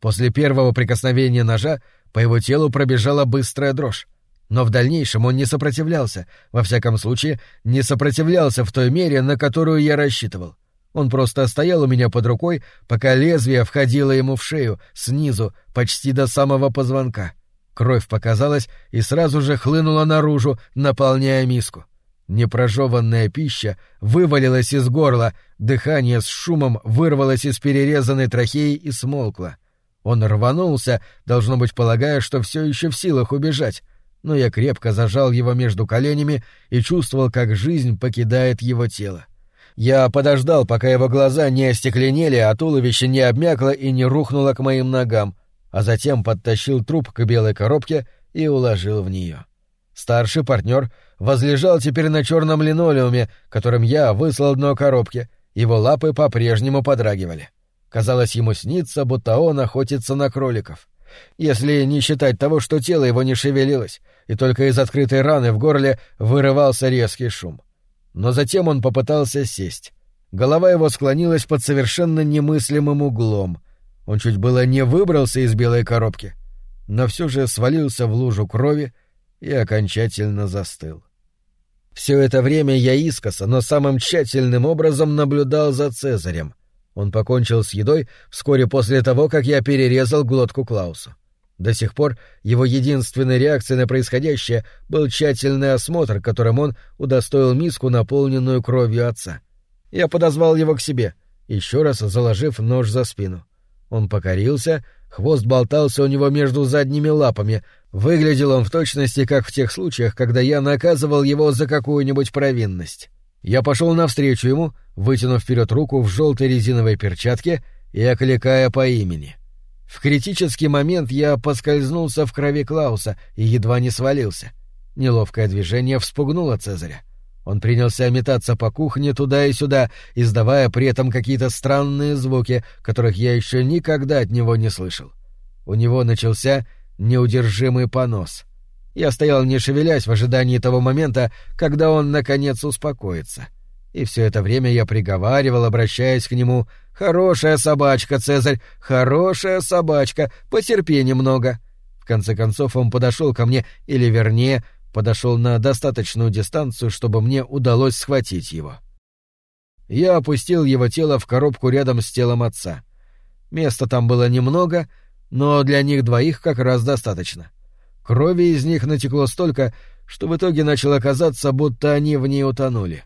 После первого прикосновения ножа по его телу пробежала быстрая дрожь. Но в дальнейшем он не сопротивлялся, во всяком случае, не сопротивлялся в той мере, на которую я рассчитывал. Он просто стоял у меня под рукой, пока лезвие входило ему в шею, снизу, почти до самого позвонка. Кровь показалась и сразу же хлынула наружу, наполняя миску. Непрожеванная пища вывалилась из горла, дыхание с шумом вырвалось из перерезанной трахеи и смолкло. Он рванулся, должно быть, полагая, что все еще в силах убежать, но я крепко зажал его между коленями и чувствовал, как жизнь покидает его тело. Я подождал, пока его глаза не остекленели, а туловище не обмякло и не рухнуло к моим ногам, а затем подтащил труп к белой коробке и уложил в нее. Старший партнер возлежал теперь на черном линолеуме, которым я выслал дно коробки, его лапы по-прежнему подрагивали. Казалось, ему снится, будто он охотится на кроликов. Если не считать того, что тело его не шевелилось, и только из открытой раны в горле вырывался резкий шум. Но затем он попытался сесть. Голова его склонилась под совершенно немыслимым углом. Он чуть было не выбрался из белой коробки, но все же свалился в лужу крови и окончательно застыл. Все это время я искоса, но самым тщательным образом наблюдал за Цезарем — он покончил с едой вскоре после того, как я перерезал глотку Клаусу. До сих пор его единственной реакцией на происходящее был тщательный осмотр, которым он удостоил миску, наполненную кровью отца. Я подозвал его к себе, еще раз заложив нож за спину. Он покорился, хвост болтался у него между задними лапами, выглядел он в точности, как в тех случаях, когда я наказывал его за какую-нибудь провинность. Я пошел навстречу ему, вытянув вперед руку в желтой резиновой перчатке и окликая по имени. В критический момент я поскользнулся в крови Клауса и едва не свалился. Неловкое движение вспугнуло Цезаря. Он принялся метаться по кухне туда и сюда, издавая при этом какие-то странные звуки, которых я еще никогда от него не слышал. У него начался неудержимый понос — я стоял не шевелясь в ожидании того момента, когда он, наконец, успокоится. И все это время я приговаривал, обращаясь к нему, «Хорошая собачка, Цезарь, хорошая собачка, потерпи немного». В конце концов он подошел ко мне, или, вернее, подошел на достаточную дистанцию, чтобы мне удалось схватить его. Я опустил его тело в коробку рядом с телом отца. Места там было немного, но для них двоих как раз достаточно. Крови из них натекло столько, что в итоге начало казаться, будто они в ней утонули.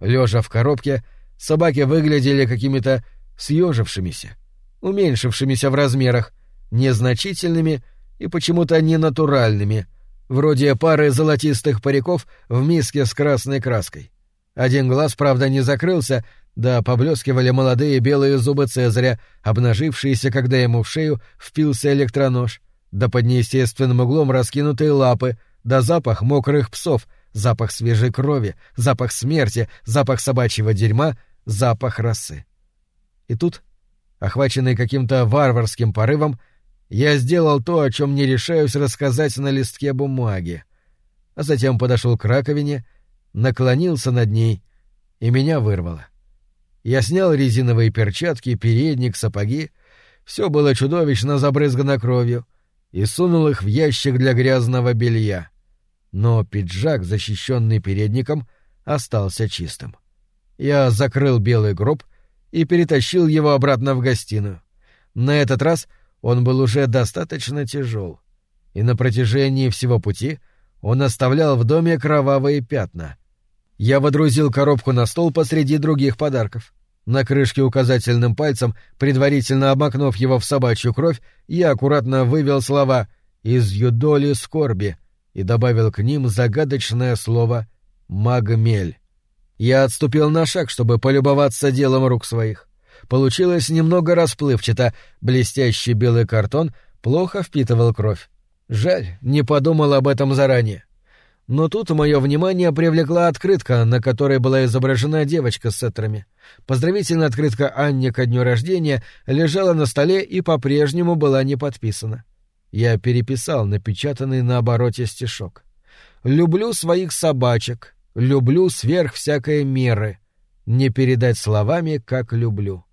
Лежа в коробке, собаки выглядели какими-то съежившимися, уменьшившимися в размерах, незначительными и почему-то ненатуральными, вроде пары золотистых париков в миске с красной краской. Один глаз, правда, не закрылся, да поблескивали молодые белые зубы Цезаря, обнажившиеся, когда ему в шею впился электронож, да под неестественным углом раскинутые лапы, да запах мокрых псов, запах свежей крови, запах смерти, запах собачьего дерьма, запах росы. И тут, охваченный каким-то варварским порывом, я сделал то, о чем не решаюсь рассказать на листке бумаги, а затем подошел к раковине, наклонился над ней, и меня вырвало. Я снял резиновые перчатки, передник, сапоги, все было чудовищно забрызгано кровью, и сунул их в ящик для грязного белья. Но пиджак, защищенный передником, остался чистым. Я закрыл белый гроб и перетащил его обратно в гостиную. На этот раз он был уже достаточно тяжел, и на протяжении всего пути он оставлял в доме кровавые пятна. Я водрузил коробку на стол посреди других подарков. На крышке указательным пальцем, предварительно обмакнув его в собачью кровь, я аккуратно вывел слова «из юдоли скорби» и добавил к ним загадочное слово «магмель». Я отступил на шаг, чтобы полюбоваться делом рук своих. Получилось немного расплывчато, блестящий белый картон плохо впитывал кровь. Жаль, не подумал об этом заранее. Но тут мое внимание привлекла открытка, на которой была изображена девочка с сетрами. Поздравительная открытка Анне ко дню рождения лежала на столе и по-прежнему была не подписана. Я переписал напечатанный на обороте стишок. «Люблю своих собачек, люблю сверх всякой меры. Не передать словами, как люблю.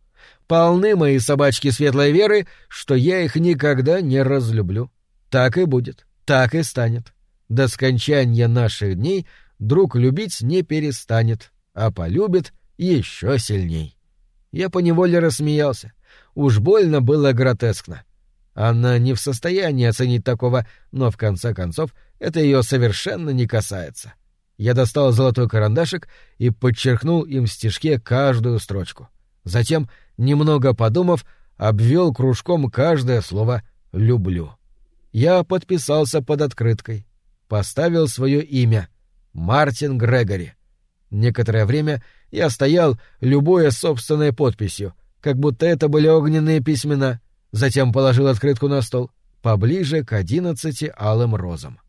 Полны мои собачки светлой веры, что я их никогда не разлюблю. Так и будет, так и станет. До скончания наших дней друг любить не перестанет, а полюбит еще сильней. Я поневоле рассмеялся. Уж больно было гротескно. Она не в состоянии оценить такого, но в конце концов это ее совершенно не касается. Я достал золотой карандашик и подчеркнул им в стишке каждую строчку. Затем, немного подумав, обвел кружком каждое слово «люблю». Я подписался под открыткой поставил свое имя — Мартин Грегори. Некоторое время я стоял, любое собственной подписью, как будто это были огненные письмена, затем положил открытку на стол, поближе к одиннадцати алым розам.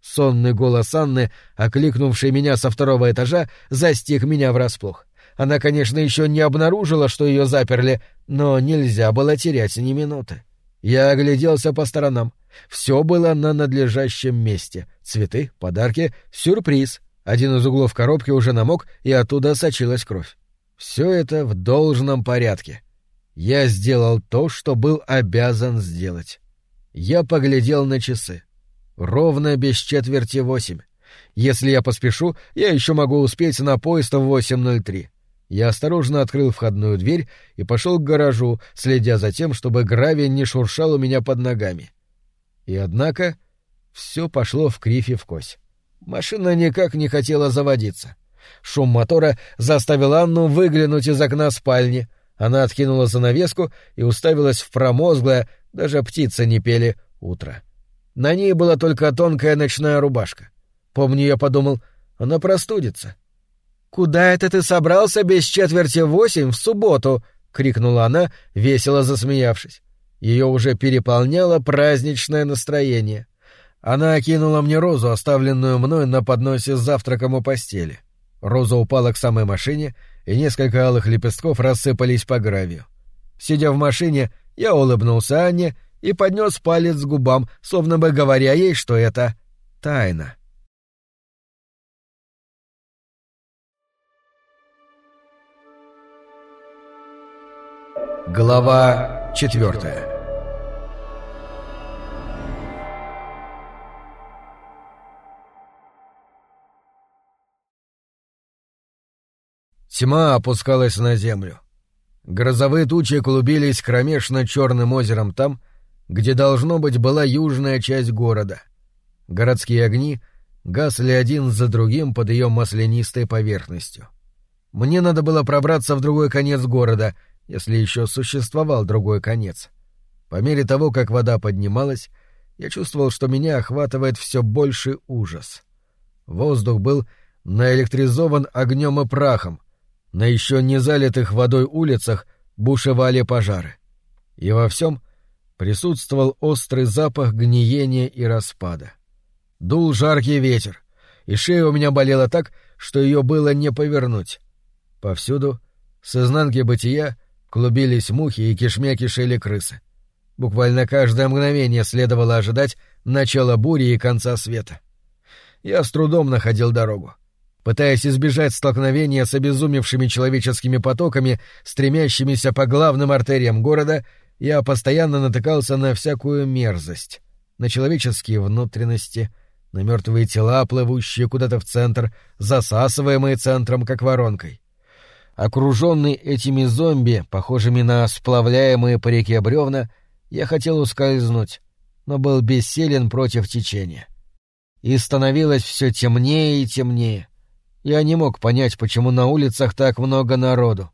Сонный голос Анны, окликнувший меня со второго этажа, застиг меня врасплох. Она, конечно, еще не обнаружила, что ее заперли, но нельзя было терять ни минуты. Я огляделся по сторонам. Все было на надлежащем месте. Цветы, подарки, сюрприз. Один из углов коробки уже намок, и оттуда сочилась кровь. Все это в должном порядке. Я сделал то, что был обязан сделать. Я поглядел на часы. Ровно без четверти восемь. Если я поспешу, я еще могу успеть на поезд в 8.03. Я осторожно открыл входную дверь и пошел к гаражу, следя за тем, чтобы гравий не шуршал у меня под ногами. И однако все пошло в кривь и в кось. Машина никак не хотела заводиться. Шум мотора заставил Анну выглянуть из окна спальни. Она откинула занавеску и уставилась в промозглое, даже птицы не пели, утро. На ней была только тонкая ночная рубашка. Помню, я подумал, она простудится. «Куда это ты собрался без четверти восемь в субботу?» — крикнула она, весело засмеявшись. Ее уже переполняло праздничное настроение. Она окинула мне розу, оставленную мной на подносе с завтраком у постели. Роза упала к самой машине, и несколько алых лепестков рассыпались по гравию. Сидя в машине, я улыбнулся Анне и поднес палец к губам, словно бы говоря ей, что это тайна. Глава четвертая Тьма опускалась на землю. Грозовые тучи клубились кромешно черным озером там, где, должно быть, была южная часть города. Городские огни гасли один за другим под ее маслянистой поверхностью. Мне надо было пробраться в другой конец города, если еще существовал другой конец. По мере того, как вода поднималась, я чувствовал, что меня охватывает все больший ужас. Воздух был наэлектризован огнем и прахом, на еще не залитых водой улицах бушевали пожары. И во всем присутствовал острый запах гниения и распада. Дул жаркий ветер, и шея у меня болела так, что ее было не повернуть. Повсюду, с изнанки бытия, клубились мухи и кишмя кишели крысы. Буквально каждое мгновение следовало ожидать начала бури и конца света. Я с трудом находил дорогу. Пытаясь избежать столкновения с обезумевшими человеческими потоками, стремящимися по главным артериям города, я постоянно натыкался на всякую мерзость, на человеческие внутренности, на мертвые тела, плывущие куда-то в центр, засасываемые центром, как воронкой. Окруженный этими зомби, похожими на сплавляемые по реке бревна, я хотел ускользнуть, но был бессилен против течения. И становилось все темнее и темнее — я не мог понять, почему на улицах так много народу.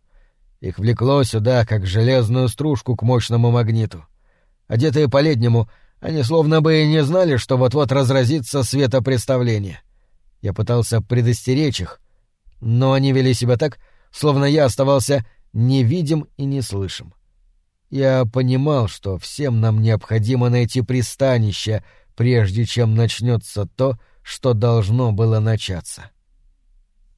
Их влекло сюда, как железную стружку к мощному магниту. Одетые по-летнему, они словно бы и не знали, что вот-вот разразится светопредставление. Я пытался предостеречь их, но они вели себя так, словно я оставался невидим и неслышим. Я понимал, что всем нам необходимо найти пристанище, прежде чем начнется то, что должно было начаться.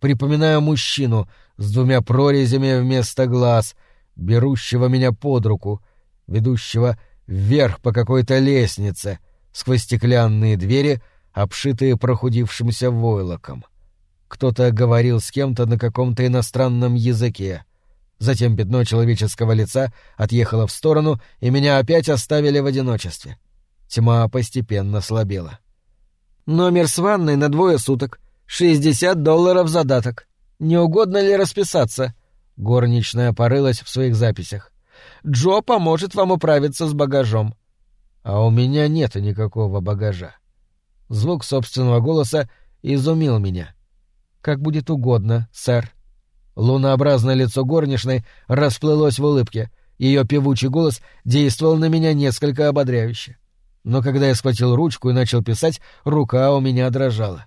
Припоминаю мужчину с двумя прорезями вместо глаз, берущего меня под руку, ведущего вверх по какой-то лестнице, сквозь стеклянные двери, обшитые прохудившимся войлоком. Кто-то говорил с кем-то на каком-то иностранном языке. Затем пятно человеческого лица отъехало в сторону, и меня опять оставили в одиночестве. Тьма постепенно слабела. «Номер с ванной на двое суток. Шестьдесят долларов задаток. Не угодно ли расписаться?» Горничная порылась в своих записях. «Джо поможет вам управиться с багажом». «А у меня нет никакого багажа». Звук собственного голоса изумил меня. «Как будет угодно, сэр». Лунообразное лицо горничной расплылось в улыбке. Ее певучий голос действовал на меня несколько ободряюще. Но когда я схватил ручку и начал писать, рука у меня дрожала.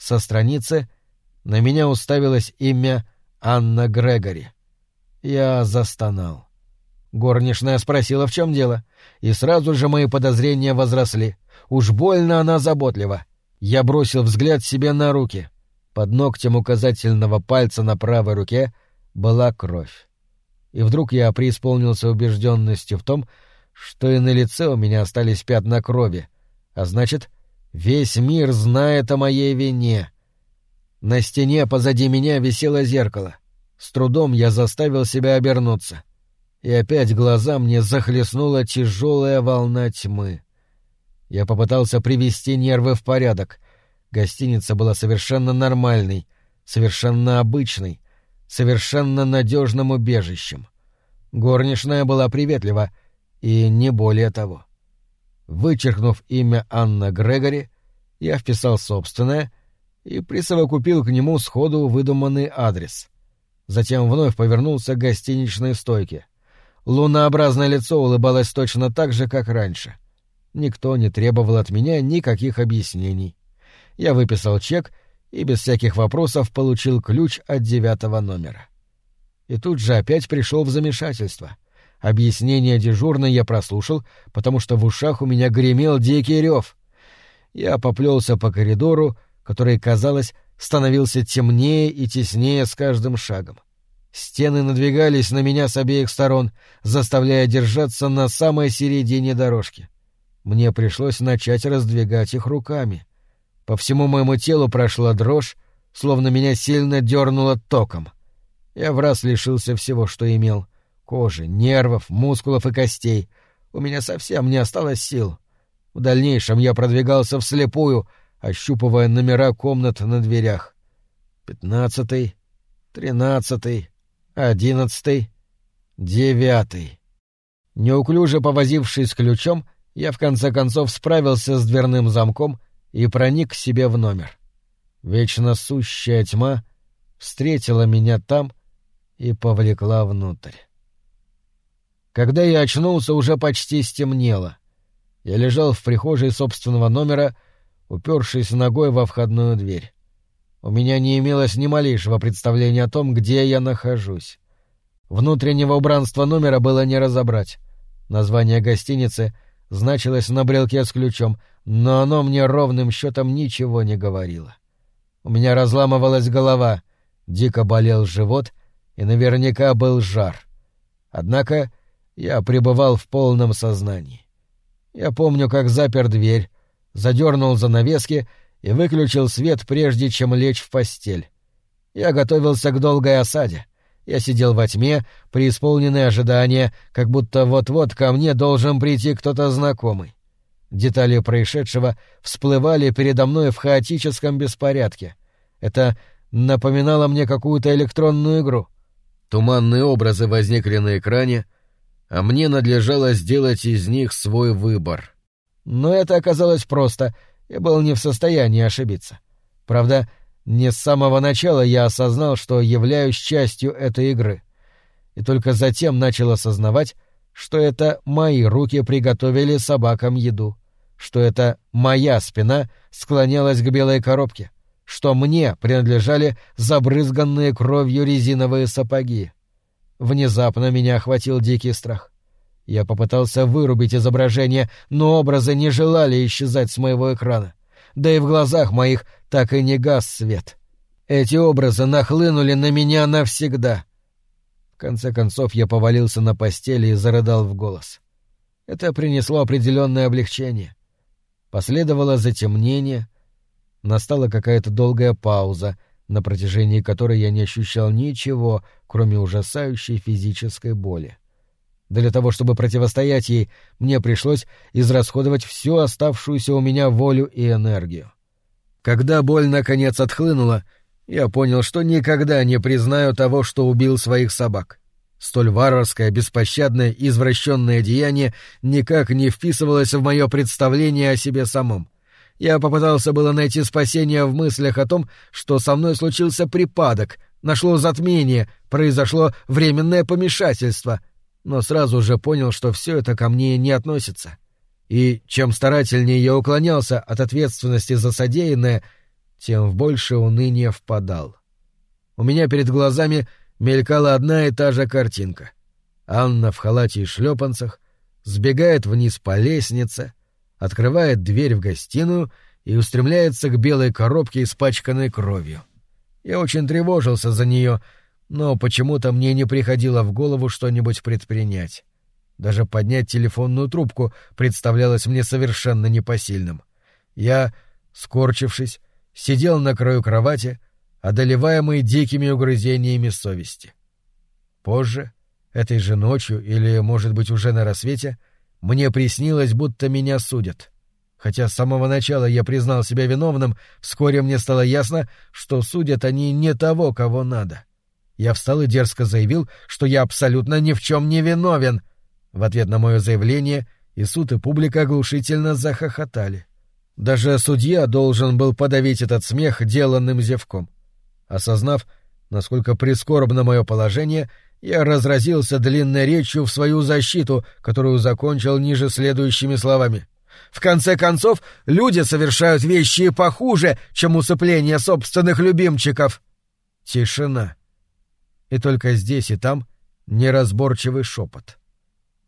Со страницы на меня уставилось имя Анна Грегори. Я застонал. Горничная спросила, в чем дело, и сразу же мои подозрения возросли. Уж больно она заботлива. Я бросил взгляд себе на руки. Под ногтем указательного пальца на правой руке была кровь. И вдруг я преисполнился убежденностью в том, что и на лице у меня остались пятна крови, а значит, Весь мир знает о моей вине. На стене позади меня висело зеркало. С трудом я заставил себя обернуться. И опять глаза мне захлестнула тяжелая волна тьмы. Я попытался привести нервы в порядок. Гостиница была совершенно нормальной, совершенно обычной, совершенно надежным убежищем. Горничная была приветлива, и не более того. Вычеркнув имя Анна Грегори, я вписал собственное и присовокупил к нему сходу выдуманный адрес. Затем вновь повернулся к гостиничной стойке. Лунообразное лицо улыбалось точно так же, как раньше. Никто не требовал от меня никаких объяснений. Я выписал чек и без всяких вопросов получил ключ от девятого номера. И тут же опять пришел в замешательство — Объяснение дежурной я прослушал, потому что в ушах у меня гремел дикий рев. Я поплелся по коридору, который, казалось, становился темнее и теснее с каждым шагом. Стены надвигались на меня с обеих сторон, заставляя держаться на самой середине дорожки. Мне пришлось начать раздвигать их руками. По всему моему телу прошла дрожь, словно меня сильно дернуло током. Я в раз лишился всего, что имел кожи, нервов, мускулов и костей. У меня совсем не осталось сил. В дальнейшем я продвигался вслепую, ощупывая номера комнат на дверях. Пятнадцатый, тринадцатый, одиннадцатый, девятый. Неуклюже повозившись ключом, я в конце концов справился с дверным замком и проник к себе в номер. Вечно сущая тьма встретила меня там и повлекла внутрь. Когда я очнулся, уже почти стемнело. Я лежал в прихожей собственного номера, упершись ногой во входную дверь. У меня не имелось ни малейшего представления о том, где я нахожусь. Внутреннего убранства номера было не разобрать. Название гостиницы значилось на брелке с ключом, но оно мне ровным счетом ничего не говорило. У меня разламывалась голова, дико болел живот и наверняка был жар. Однако я пребывал в полном сознании. Я помню, как запер дверь, задернул занавески и выключил свет, прежде чем лечь в постель. Я готовился к долгой осаде. Я сидел во тьме, преисполненный ожидания, как будто вот-вот ко мне должен прийти кто-то знакомый. Детали происшедшего всплывали передо мной в хаотическом беспорядке. Это напоминало мне какую-то электронную игру. Туманные образы возникли на экране, а мне надлежало сделать из них свой выбор. Но это оказалось просто — я был не в состоянии ошибиться. Правда, не с самого начала я осознал, что являюсь частью этой игры. И только затем начал осознавать, что это мои руки приготовили собакам еду, что это моя спина склонялась к белой коробке, что мне принадлежали забрызганные кровью резиновые сапоги. Внезапно меня охватил дикий страх. Я попытался вырубить изображение, но образы не желали исчезать с моего экрана. Да и в глазах моих так и не гас свет. Эти образы нахлынули на меня навсегда. В конце концов я повалился на постели и зарыдал в голос. Это принесло определенное облегчение. Последовало затемнение, настала какая-то долгая пауза, на протяжении которой я не ощущал ничего, кроме ужасающей физической боли. Для того, чтобы противостоять ей, мне пришлось израсходовать всю оставшуюся у меня волю и энергию. Когда боль наконец отхлынула, я понял, что никогда не признаю того, что убил своих собак. Столь варварское, беспощадное, извращенное деяние никак не вписывалось в мое представление о себе самом. Я попытался было найти спасение в мыслях о том, что со мной случился припадок, нашло затмение, произошло временное помешательство — но сразу же понял, что все это ко мне не относится. И чем старательнее я уклонялся от ответственности за содеянное, тем в большее уныние впадал. У меня перед глазами мелькала одна и та же картинка. Анна в халате и шлепанцах сбегает вниз по лестнице, открывает дверь в гостиную и устремляется к белой коробке, испачканной кровью. Я очень тревожился за нее, — но почему-то мне не приходило в голову что-нибудь предпринять. Даже поднять телефонную трубку представлялось мне совершенно непосильным. Я, скорчившись, сидел на краю кровати, одолеваемый дикими угрызениями совести. Позже, этой же ночью или, может быть, уже на рассвете, мне приснилось, будто меня судят. Хотя с самого начала я признал себя виновным, вскоре мне стало ясно, что судят они не того, кого надо. Я встал и дерзко заявил, что я абсолютно ни в чем не виновен. В ответ на мое заявление и суд, и публика оглушительно захохотали. Даже судья должен был подавить этот смех деланным зевком. Осознав, насколько прискорбно мое положение, я разразился длинной речью в свою защиту, которую закончил ниже следующими словами. В конце концов, люди совершают вещи похуже, чем усыпление собственных любимчиков. Тишина и только здесь и там неразборчивый шепот.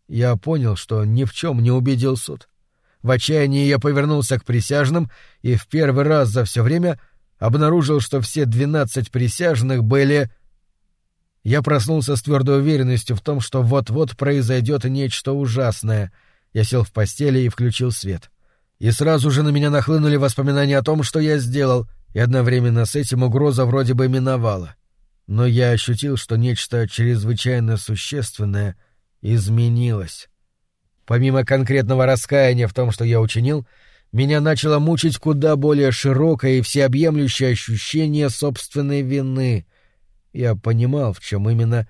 Я понял, что ни в чем не убедил суд. В отчаянии я повернулся к присяжным и в первый раз за все время обнаружил, что все двенадцать присяжных были... Я проснулся с твердой уверенностью в том, что вот-вот произойдет нечто ужасное. Я сел в постели и включил свет. И сразу же на меня нахлынули воспоминания о том, что я сделал, и одновременно с этим угроза вроде бы миновала но я ощутил, что нечто чрезвычайно существенное изменилось. Помимо конкретного раскаяния в том, что я учинил, меня начало мучить куда более широкое и всеобъемлющее ощущение собственной вины. Я понимал, в чем именно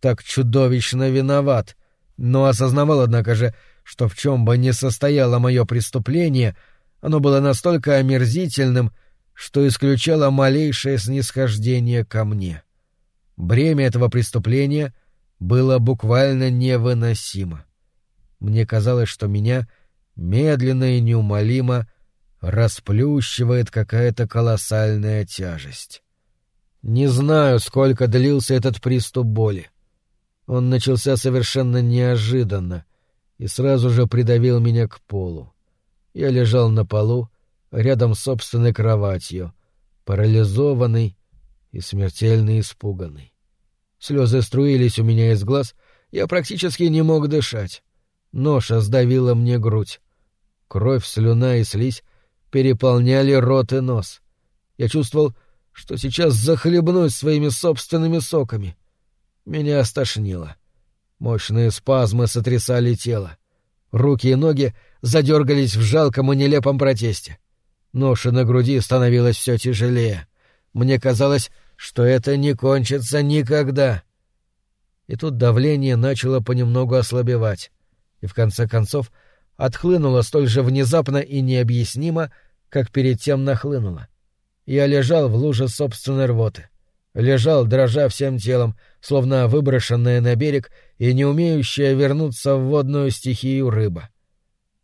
так чудовищно виноват, но осознавал, однако же, что в чем бы ни состояло мое преступление, оно было настолько омерзительным, что исключало малейшее снисхождение ко мне. Бремя этого преступления было буквально невыносимо. Мне казалось, что меня медленно и неумолимо расплющивает какая-то колоссальная тяжесть. Не знаю, сколько длился этот приступ боли. Он начался совершенно неожиданно и сразу же придавил меня к полу. Я лежал на полу, рядом с собственной кроватью, парализованный и смертельно испуганный. Слезы струились у меня из глаз, я практически не мог дышать. Ноша сдавила мне грудь. Кровь, слюна и слизь переполняли рот и нос. Я чувствовал, что сейчас захлебнусь своими собственными соками. Меня стошнило. Мощные спазмы сотрясали тело. Руки и ноги задергались в жалком и нелепом протесте. Ноша на груди становилась все тяжелее. Мне казалось, что это не кончится никогда. И тут давление начало понемногу ослабевать, и в конце концов отхлынуло столь же внезапно и необъяснимо, как перед тем нахлынуло. Я лежал в луже собственной рвоты. Лежал, дрожа всем телом, словно выброшенная на берег и не умеющая вернуться в водную стихию рыба.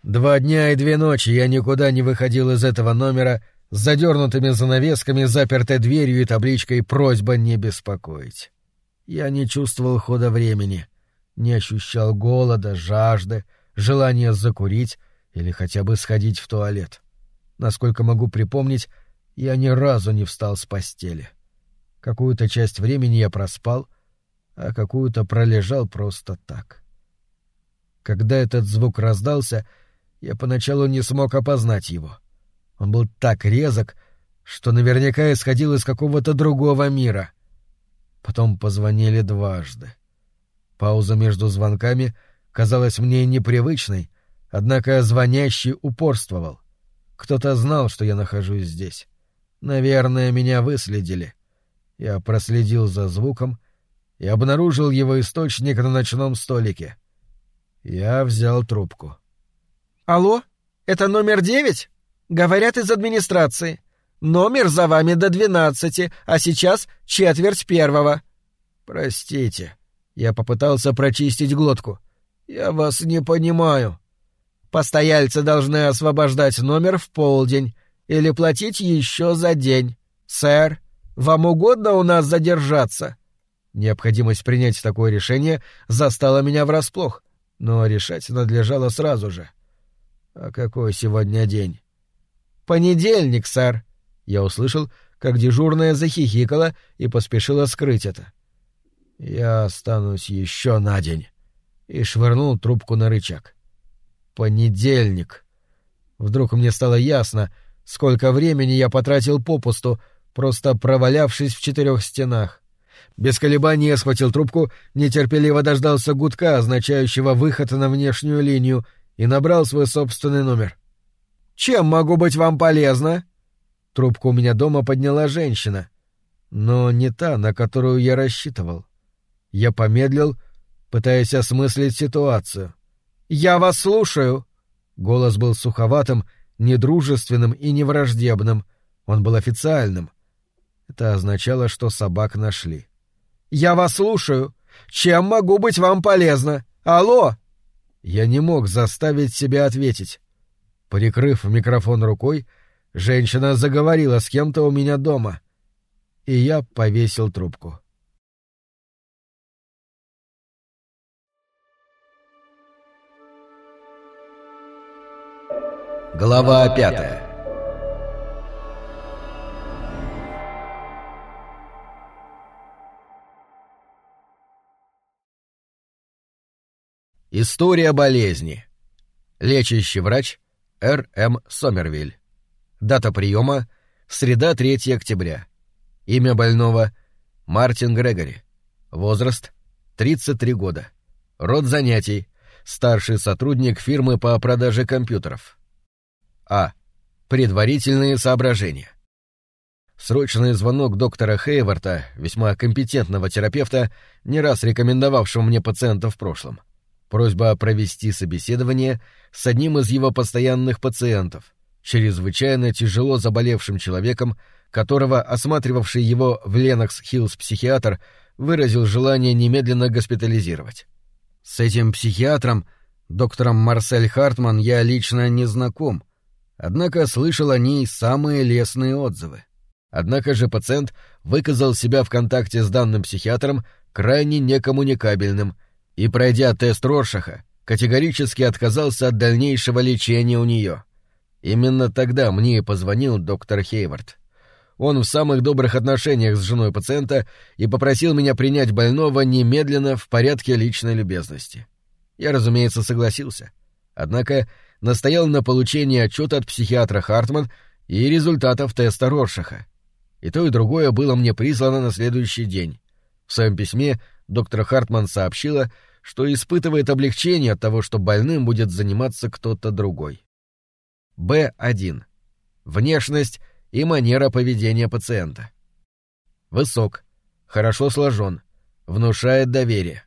Два дня и две ночи я никуда не выходил из этого номера с задернутыми занавесками, запертой дверью и табличкой «Просьба не беспокоить». Я не чувствовал хода времени, не ощущал голода, жажды, желания закурить или хотя бы сходить в туалет. Насколько могу припомнить, я ни разу не встал с постели. Какую-то часть времени я проспал, а какую-то пролежал просто так. Когда этот звук раздался — я поначалу не смог опознать его. Он был так резок, что наверняка исходил из какого-то другого мира. Потом позвонили дважды. Пауза между звонками казалась мне непривычной, однако звонящий упорствовал. Кто-то знал, что я нахожусь здесь. Наверное, меня выследили. Я проследил за звуком и обнаружил его источник на ночном столике. Я взял трубку. — «Алло? Это номер девять?» «Говорят из администрации. Номер за вами до двенадцати, а сейчас четверть первого». «Простите». Я попытался прочистить глотку. «Я вас не понимаю». «Постояльцы должны освобождать номер в полдень или платить еще за день. Сэр, вам угодно у нас задержаться?» Необходимость принять такое решение застала меня врасплох, но решать надлежало сразу же. «А какой сегодня день?» «Понедельник, сэр!» Я услышал, как дежурная захихикала и поспешила скрыть это. «Я останусь еще на день» и швырнул трубку на рычаг. «Понедельник!» Вдруг мне стало ясно, сколько времени я потратил попусту, просто провалявшись в четырех стенах. Без колебаний я схватил трубку, нетерпеливо дождался гудка, означающего выход на внешнюю линию, и набрал свой собственный номер. «Чем могу быть вам полезна?» Трубку у меня дома подняла женщина, но не та, на которую я рассчитывал. Я помедлил, пытаясь осмыслить ситуацию. «Я вас слушаю!» Голос был суховатым, недружественным и невраждебным. Он был официальным. Это означало, что собак нашли. «Я вас слушаю! Чем могу быть вам полезна? Алло!» Я не мог заставить себя ответить. Прикрыв микрофон рукой, женщина заговорила с кем-то у меня дома. И я повесил трубку. Глава пятая История болезни. Лечащий врач Р. М. Сомервиль. Дата приема — среда 3 октября. Имя больного — Мартин Грегори. Возраст — 33 года. Род занятий — старший сотрудник фирмы по продаже компьютеров. А. Предварительные соображения. Срочный звонок доктора Хейварта, весьма компетентного терапевта, не раз рекомендовавшего мне пациента в прошлом. Просьба провести собеседование с одним из его постоянных пациентов, чрезвычайно тяжело заболевшим человеком, которого осматривавший его в Ленокс-Хиллз психиатр выразил желание немедленно госпитализировать. С этим психиатром, доктором Марсель Хартман, я лично не знаком, однако слышал о ней самые лестные отзывы. Однако же пациент выказал себя в контакте с данным психиатром крайне некоммуникабельным и, пройдя тест Роршаха, категорически отказался от дальнейшего лечения у нее. Именно тогда мне и позвонил доктор Хейвард. Он в самых добрых отношениях с женой пациента и попросил меня принять больного немедленно в порядке личной любезности. Я, разумеется, согласился. Однако настоял на получении отчета от психиатра Хартман и результатов теста Роршаха. И то, и другое было мне прислано на следующий день. В своем письме доктор Хартман сообщила, что испытывает облегчение от того, что больным будет заниматься кто-то другой. Б1. Внешность и манера поведения пациента. Высок, хорошо сложен, внушает доверие.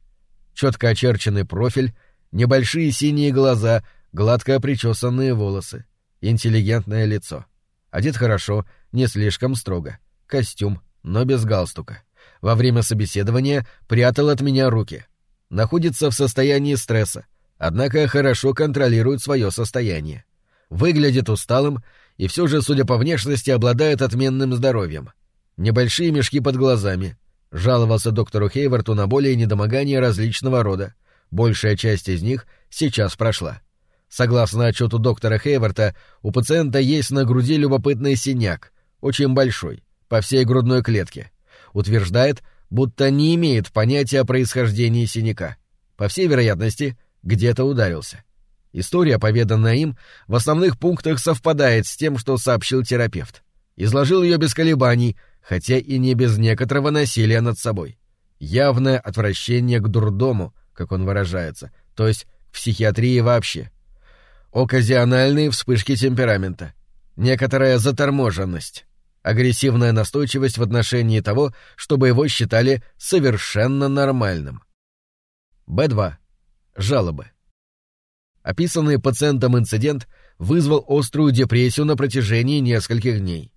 Четко очерченный профиль, небольшие синие глаза, гладко причесанные волосы, интеллигентное лицо. Одет хорошо, не слишком строго. Костюм, но без галстука. Во время собеседования прятал от меня руки. Находится в состоянии стресса, однако хорошо контролирует свое состояние. Выглядит усталым и все же, судя по внешности, обладает отменным здоровьем. Небольшие мешки под глазами. Жаловался доктору Хейварту на более недомогания различного рода. Большая часть из них сейчас прошла. Согласно отчету доктора Хейварта, у пациента есть на груди любопытный синяк, очень большой, по всей грудной клетке. Утверждает, будто не имеет понятия о происхождении синяка. По всей вероятности, где-то ударился. История, поведанная им, в основных пунктах совпадает с тем, что сообщил терапевт. Изложил ее без колебаний, хотя и не без некоторого насилия над собой. Явное отвращение к дурдому, как он выражается, то есть к психиатрии вообще. Оказиональные вспышки темперамента. Некоторая заторможенность. Агрессивная настойчивость в отношении того, чтобы его считали совершенно нормальным. Б2. Жалобы. Описанный пациентом инцидент вызвал острую депрессию на протяжении нескольких дней.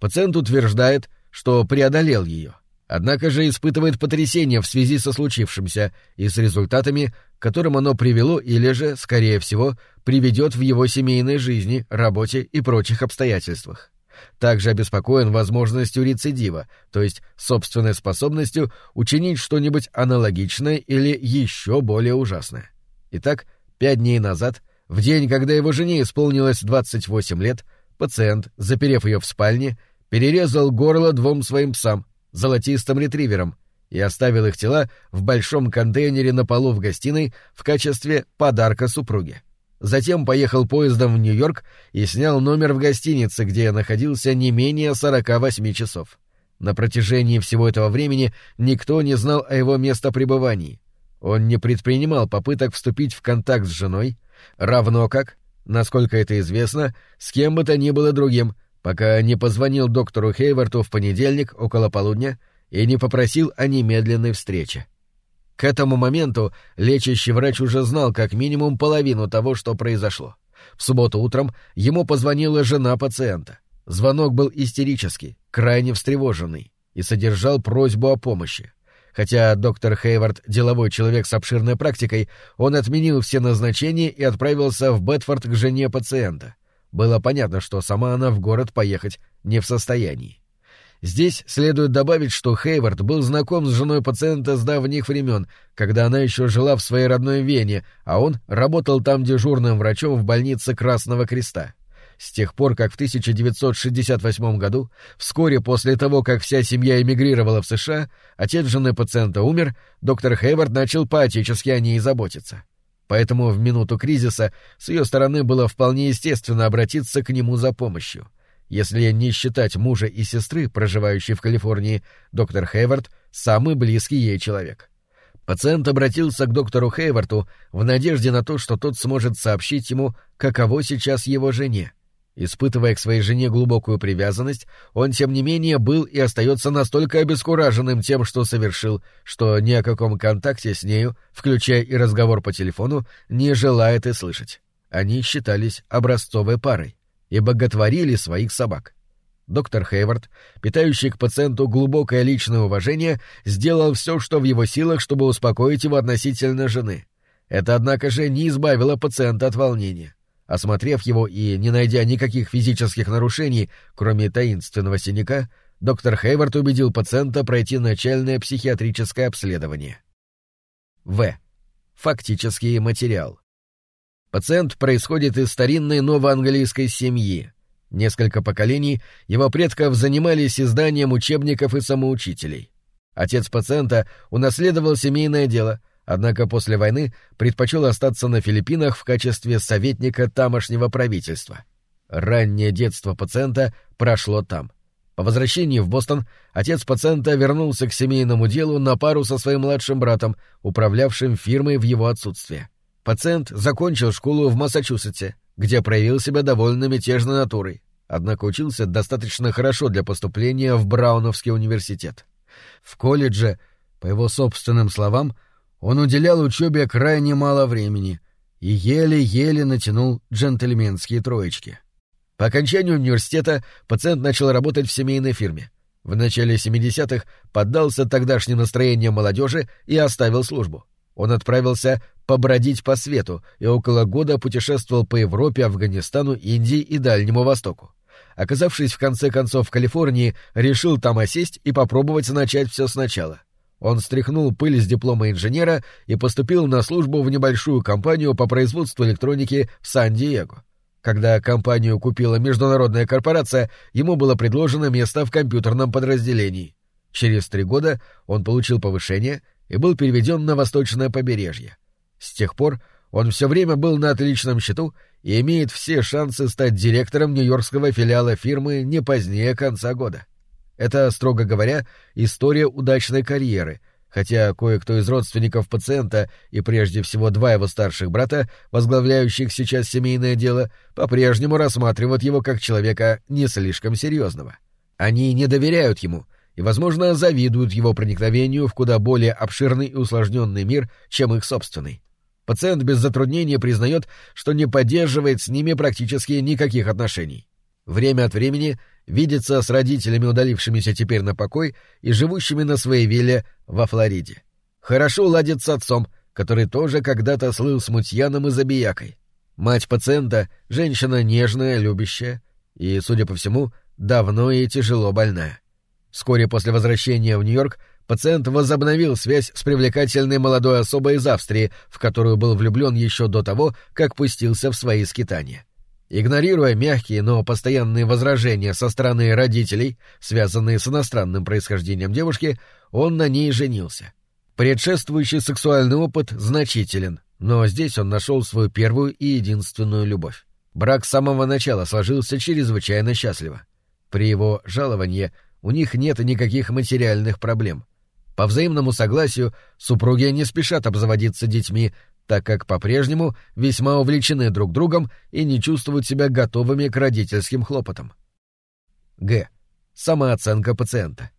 Пациент утверждает, что преодолел ее, однако же испытывает потрясение в связи со случившимся и с результатами, к которым оно привело или же, скорее всего, приведет в его семейной жизни, работе и прочих обстоятельствах. Также обеспокоен возможностью рецидива, то есть собственной способностью учинить что-нибудь аналогичное или еще более ужасное. Итак, Пять дней назад, в день, когда его жене исполнилось 28 лет, пациент, заперев ее в спальне, перерезал горло двум своим псам, золотистым ретриверам, и оставил их тела в большом контейнере на полу в гостиной в качестве подарка супруге. Затем поехал поездом в Нью-Йорк и снял номер в гостинице, где я находился не менее 48 часов. На протяжении всего этого времени никто не знал о его местопребывании. Он не предпринимал попыток вступить в контакт с женой, равно как, насколько это известно, с кем бы то ни было другим, пока не позвонил доктору Хейварту в понедельник около полудня и не попросил о немедленной встрече. К этому моменту лечащий врач уже знал как минимум половину того, что произошло. В субботу утром ему позвонила жена пациента. Звонок был истерический, крайне встревоженный и содержал просьбу о помощи. Хотя доктор Хейвард — деловой человек с обширной практикой, он отменил все назначения и отправился в Бетфорд к жене пациента. Было понятно, что сама она в город поехать не в состоянии. Здесь следует добавить, что Хейвард был знаком с женой пациента с давних времен, когда она еще жила в своей родной Вене, а он работал там дежурным врачом в больнице Красного Креста. С тех пор, как в 1968 году, вскоре после того, как вся семья эмигрировала в США, отец жены пациента умер, доктор Хейвард начал поотечески о ней заботиться. Поэтому в минуту кризиса с ее стороны было вполне естественно обратиться к нему за помощью. Если не считать мужа и сестры, проживающей в Калифорнии, доктор Хейвард — самый близкий ей человек. Пациент обратился к доктору Хейварту в надежде на то, что тот сможет сообщить ему, каково сейчас его жене, Испытывая к своей жене глубокую привязанность, он, тем не менее, был и остается настолько обескураженным тем, что совершил, что ни о каком контакте с нею, включая и разговор по телефону, не желает и слышать. Они считались образцовой парой и боготворили своих собак. Доктор Хейвард, питающий к пациенту глубокое личное уважение, сделал все, что в его силах, чтобы успокоить его относительно жены. Это, однако же, не избавило пациента от волнения. Осмотрев его и не найдя никаких физических нарушений, кроме таинственного синяка, доктор Хейвард убедил пациента пройти начальное психиатрическое обследование. В. Фактический материал. Пациент происходит из старинной новоанглийской семьи. Несколько поколений его предков занимались изданием учебников и самоучителей. Отец пациента унаследовал семейное дело — однако после войны предпочел остаться на Филиппинах в качестве советника тамошнего правительства. Раннее детство пациента прошло там. По возвращении в Бостон отец пациента вернулся к семейному делу на пару со своим младшим братом, управлявшим фирмой в его отсутствие. Пациент закончил школу в Массачусетсе, где проявил себя довольно мятежной натурой, однако учился достаточно хорошо для поступления в Брауновский университет. В колледже, по его собственным словам, он уделял учебе крайне мало времени и еле-еле натянул джентльменские троечки. По окончанию университета пациент начал работать в семейной фирме. В начале 70-х поддался тогдашним настроениям молодежи и оставил службу. Он отправился побродить по свету и около года путешествовал по Европе, Афганистану, Индии и Дальнему Востоку. Оказавшись в конце концов в Калифорнии, решил там осесть и попробовать начать все сначала. Он стряхнул пыль с диплома инженера и поступил на службу в небольшую компанию по производству электроники в Сан-Диего. Когда компанию купила международная корпорация, ему было предложено место в компьютерном подразделении. Через три года он получил повышение и был переведен на восточное побережье. С тех пор он все время был на отличном счету и имеет все шансы стать директором нью-йоркского филиала фирмы не позднее конца года. Это, строго говоря, история удачной карьеры, хотя кое-кто из родственников пациента и прежде всего два его старших брата, возглавляющих сейчас семейное дело, по-прежнему рассматривают его как человека не слишком серьезного. Они не доверяют ему и, возможно, завидуют его проникновению в куда более обширный и усложненный мир, чем их собственный. Пациент без затруднения признает, что не поддерживает с ними практически никаких отношений. Время от времени видится с родителями, удалившимися теперь на покой и живущими на своей вилле во Флориде. Хорошо ладит с отцом, который тоже когда-то слыл смутьяном и забиякой. Мать пациента — женщина нежная, любящая и, судя по всему, давно и тяжело больная. Вскоре после возвращения в Нью-Йорк пациент возобновил связь с привлекательной молодой особой из Австрии, в которую был влюблен еще до того, как пустился в свои скитания. Игнорируя мягкие, но постоянные возражения со стороны родителей, связанные с иностранным происхождением девушки, он на ней женился. Предшествующий сексуальный опыт значителен, но здесь он нашел свою первую и единственную любовь. Брак с самого начала сложился чрезвычайно счастливо. При его жаловании у них нет никаких материальных проблем. По взаимному согласию супруги не спешат обзаводиться детьми, так как по-прежнему весьма увлечены друг другом и не чувствуют себя готовыми к родительским хлопотам. Г. Самооценка пациента.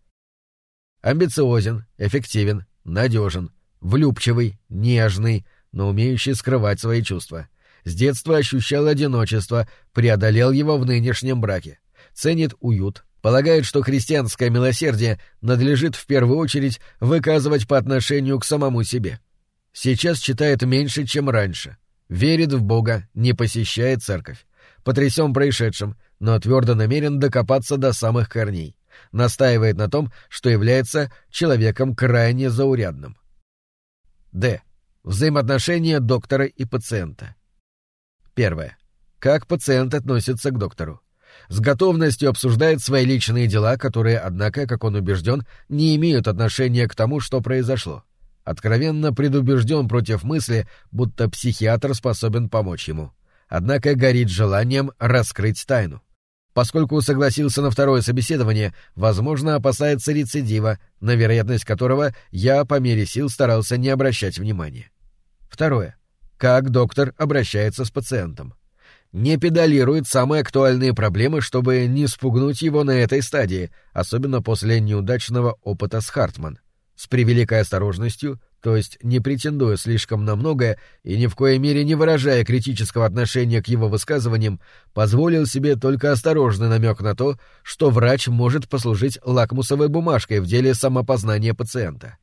Амбициозен, эффективен, надежен, влюбчивый, нежный, но умеющий скрывать свои чувства. С детства ощущал одиночество, преодолел его в нынешнем браке. Ценит уют, полагает, что христианское милосердие надлежит в первую очередь выказывать по отношению к самому себе. Сейчас читает меньше, чем раньше. Верит в Бога, не посещает церковь. Потрясен происшедшим, но твердо намерен докопаться до самых корней. Настаивает на том, что является человеком крайне заурядным. Д. Взаимоотношения доктора и пациента. Первое. Как пациент относится к доктору? С готовностью обсуждает свои личные дела, которые, однако, как он убежден, не имеют отношения к тому, что произошло откровенно предубежден против мысли, будто психиатр способен помочь ему. Однако горит желанием раскрыть тайну. Поскольку согласился на второе собеседование, возможно, опасается рецидива, на вероятность которого я по мере сил старался не обращать внимания. Второе. Как доктор обращается с пациентом? Не педалирует самые актуальные проблемы, чтобы не спугнуть его на этой стадии, особенно после неудачного опыта с Хартман. С превеликой осторожностью, то есть не претендуя слишком на многое и ни в коей мере не выражая критического отношения к его высказываниям, позволил себе только осторожный намек на то, что врач может послужить лакмусовой бумажкой в деле самопознания пациента.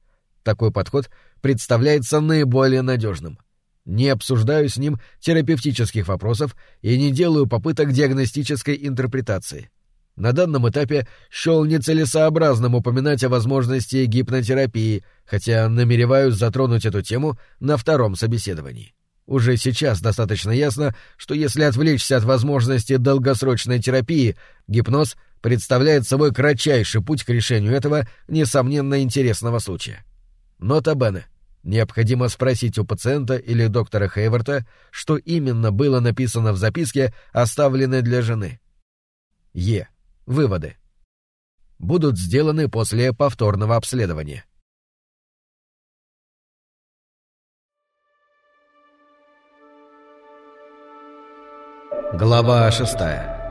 Такой подход представляется наиболее надежным. Не обсуждаю с ним терапевтических вопросов и не делаю попыток диагностической интерпретации. На данном этапе счел нецелесообразным упоминать о возможности гипнотерапии, хотя намереваюсь затронуть эту тему на втором собеседовании. Уже сейчас достаточно ясно, что если отвлечься от возможности долгосрочной терапии, гипноз представляет собой кратчайший путь к решению этого, несомненно, интересного случая. Нота Бене. Необходимо спросить у пациента или доктора Хейворта, что именно было написано в записке, оставленной для жены. Е. Выводы. Будут сделаны после повторного обследования. Глава шестая.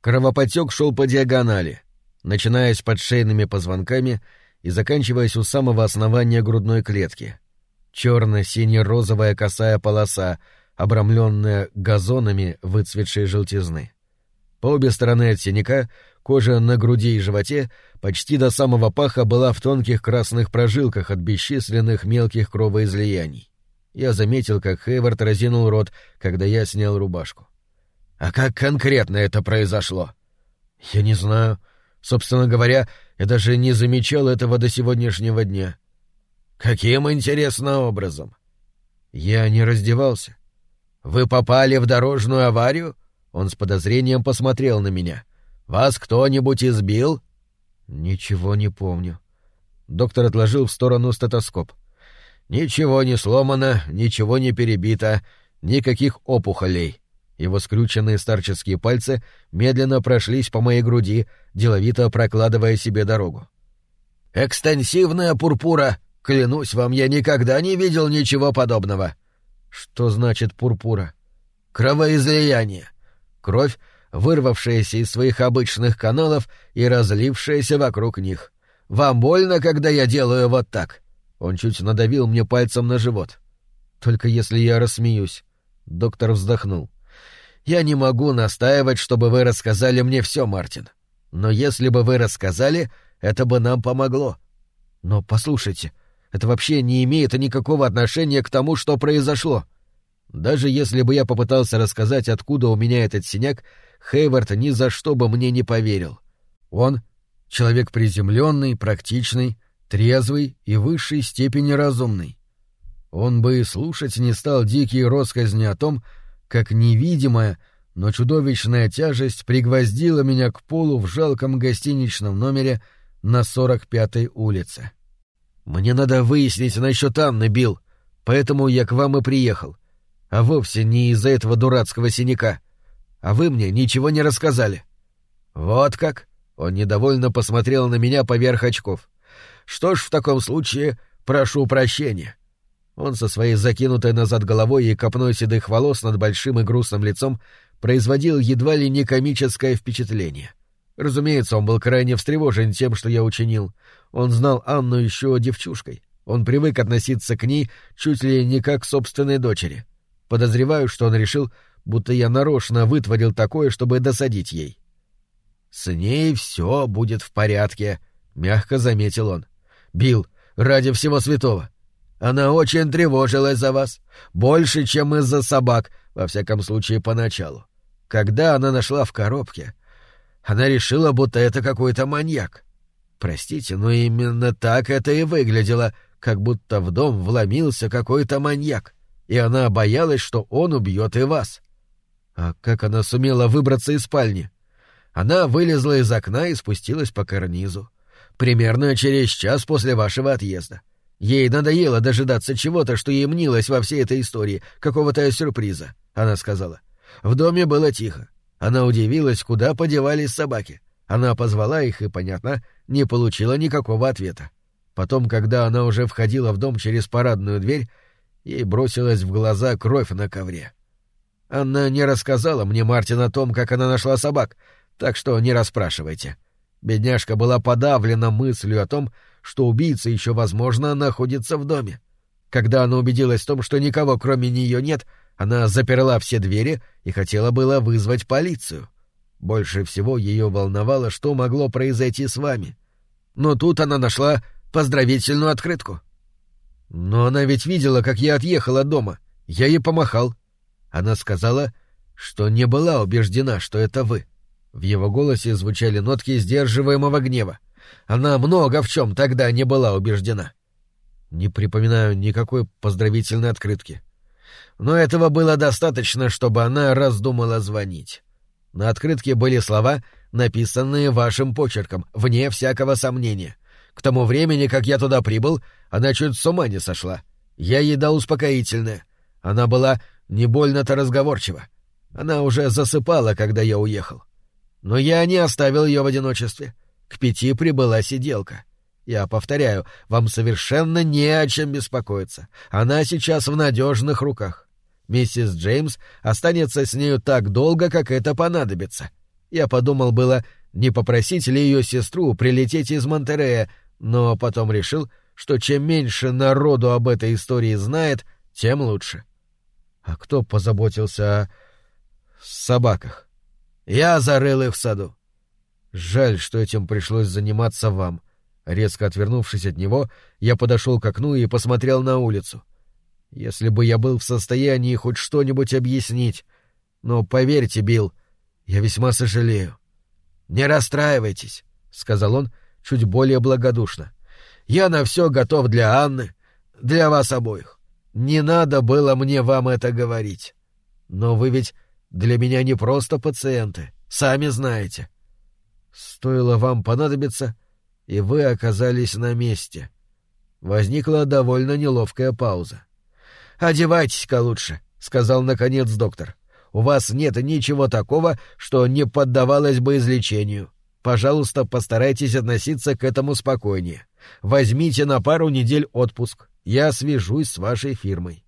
Кровоподтек шел по диагонали, начинаясь под шейными позвонками и заканчиваясь у самого основания грудной клетки. Черно-сине-розовая косая полоса, обрамленная газонами выцветшей желтизны. По обе стороны от синяка кожа на груди и животе почти до самого паха была в тонких красных прожилках от бесчисленных мелких кровоизлияний. Я заметил, как Хейвард разинул рот, когда я снял рубашку. «А как конкретно это произошло?» «Я не знаю. Собственно говоря, я даже не замечал этого до сегодняшнего дня. Каким интересным образом? Я не раздевался. Вы попали в дорожную аварию? Он с подозрением посмотрел на меня. Вас кто-нибудь избил? Ничего не помню. Доктор отложил в сторону стетоскоп. Ничего не сломано, ничего не перебито, никаких опухолей. Его скрюченные старческие пальцы медленно прошлись по моей груди, деловито прокладывая себе дорогу. «Экстенсивная пурпура! Клянусь вам, я никогда не видел ничего подобного!» «Что значит пурпура?» «Кровоизлияние. Кровь, вырвавшаяся из своих обычных каналов и разлившаяся вокруг них. Вам больно, когда я делаю вот так?» Он чуть надавил мне пальцем на живот. «Только если я рассмеюсь». Доктор вздохнул. Я не могу настаивать, чтобы вы рассказали мне все, Мартин. Но если бы вы рассказали, это бы нам помогло. Но послушайте, это вообще не имеет никакого отношения к тому, что произошло. Даже если бы я попытался рассказать, откуда у меня этот синяк, Хейвард ни за что бы мне не поверил. Он — человек приземленный, практичный, трезвый и в высшей степени разумный. Он бы и слушать не стал дикие россказни о том, как невидимая, но чудовищная тяжесть пригвоздила меня к полу в жалком гостиничном номере на 45-й улице. «Мне надо выяснить насчет Анны, Билл, поэтому я к вам и приехал. А вовсе не из-за этого дурацкого синяка. А вы мне ничего не рассказали». «Вот как?» — он недовольно посмотрел на меня поверх очков. «Что ж, в таком случае прошу прощения. Он со своей закинутой назад головой и копной седых волос над большим и грустным лицом производил едва ли не комическое впечатление. Разумеется, он был крайне встревожен тем, что я учинил. Он знал Анну еще девчушкой. Он привык относиться к ней чуть ли не как к собственной дочери. Подозреваю, что он решил, будто я нарочно вытворил такое, чтобы досадить ей. «С ней все будет в порядке», — мягко заметил он. «Билл, ради всего святого, она очень тревожилась за вас. Больше, чем из-за собак, во всяком случае, поначалу. Когда она нашла в коробке, она решила, будто это какой-то маньяк. Простите, но именно так это и выглядело, как будто в дом вломился какой-то маньяк, и она боялась, что он убьет и вас. А как она сумела выбраться из спальни? Она вылезла из окна и спустилась по карнизу. Примерно через час после вашего отъезда. Ей надоело дожидаться чего-то, что ей мнилось во всей этой истории, какого-то сюрприза, она сказала. В доме было тихо. Она удивилась, куда подевались собаки. Она позвала их и, понятно, не получила никакого ответа. Потом, когда она уже входила в дом через парадную дверь, ей бросилась в глаза кровь на ковре. Она не рассказала мне, Мартин, о том, как она нашла собак, так что не расспрашивайте. Бедняжка была подавлена мыслью о том, что убийца еще, возможно, находится в доме. Когда она убедилась в том, что никого кроме нее нет, она заперла все двери и хотела было вызвать полицию. Больше всего ее волновало, что могло произойти с вами. Но тут она нашла поздравительную открытку. Но она ведь видела, как я отъехал от дома. Я ей помахал. Она сказала, что не была убеждена, что это вы. В его голосе звучали нотки сдерживаемого гнева. Она много в чем тогда не была убеждена. Не припоминаю никакой поздравительной открытки. Но этого было достаточно, чтобы она раздумала звонить. На открытке были слова, написанные вашим почерком, вне всякого сомнения. К тому времени, как я туда прибыл, она чуть с ума не сошла. Я ей дал успокоительное. Она была не больно-то разговорчива. Она уже засыпала, когда я уехал. Но я не оставил ее в одиночестве. К пяти прибыла сиделка. Я повторяю, вам совершенно не о чем беспокоиться. Она сейчас в надежных руках. Миссис Джеймс останется с нею так долго, как это понадобится. Я подумал было, не попросить ли ее сестру прилететь из Монтерея, но потом решил, что чем меньше народу об этой истории знает, тем лучше. А кто позаботился о собаках? Я зарыл их в саду. Жаль, что этим пришлось заниматься вам. Резко отвернувшись от него, я подошел к окну и посмотрел на улицу. Если бы я был в состоянии хоть что-нибудь объяснить. Но поверьте, Билл, я весьма сожалею. Не расстраивайтесь, сказал он чуть более благодушно. Я на все готов для Анны, для вас обоих. Не надо было мне вам это говорить. Но вы ведь для меня не просто пациенты, сами знаете. Стоило вам понадобиться, и вы оказались на месте. Возникла довольно неловкая пауза. «Одевайтесь-ка лучше», — сказал наконец доктор. «У вас нет ничего такого, что не поддавалось бы излечению. Пожалуйста, постарайтесь относиться к этому спокойнее. Возьмите на пару недель отпуск. Я свяжусь с вашей фирмой».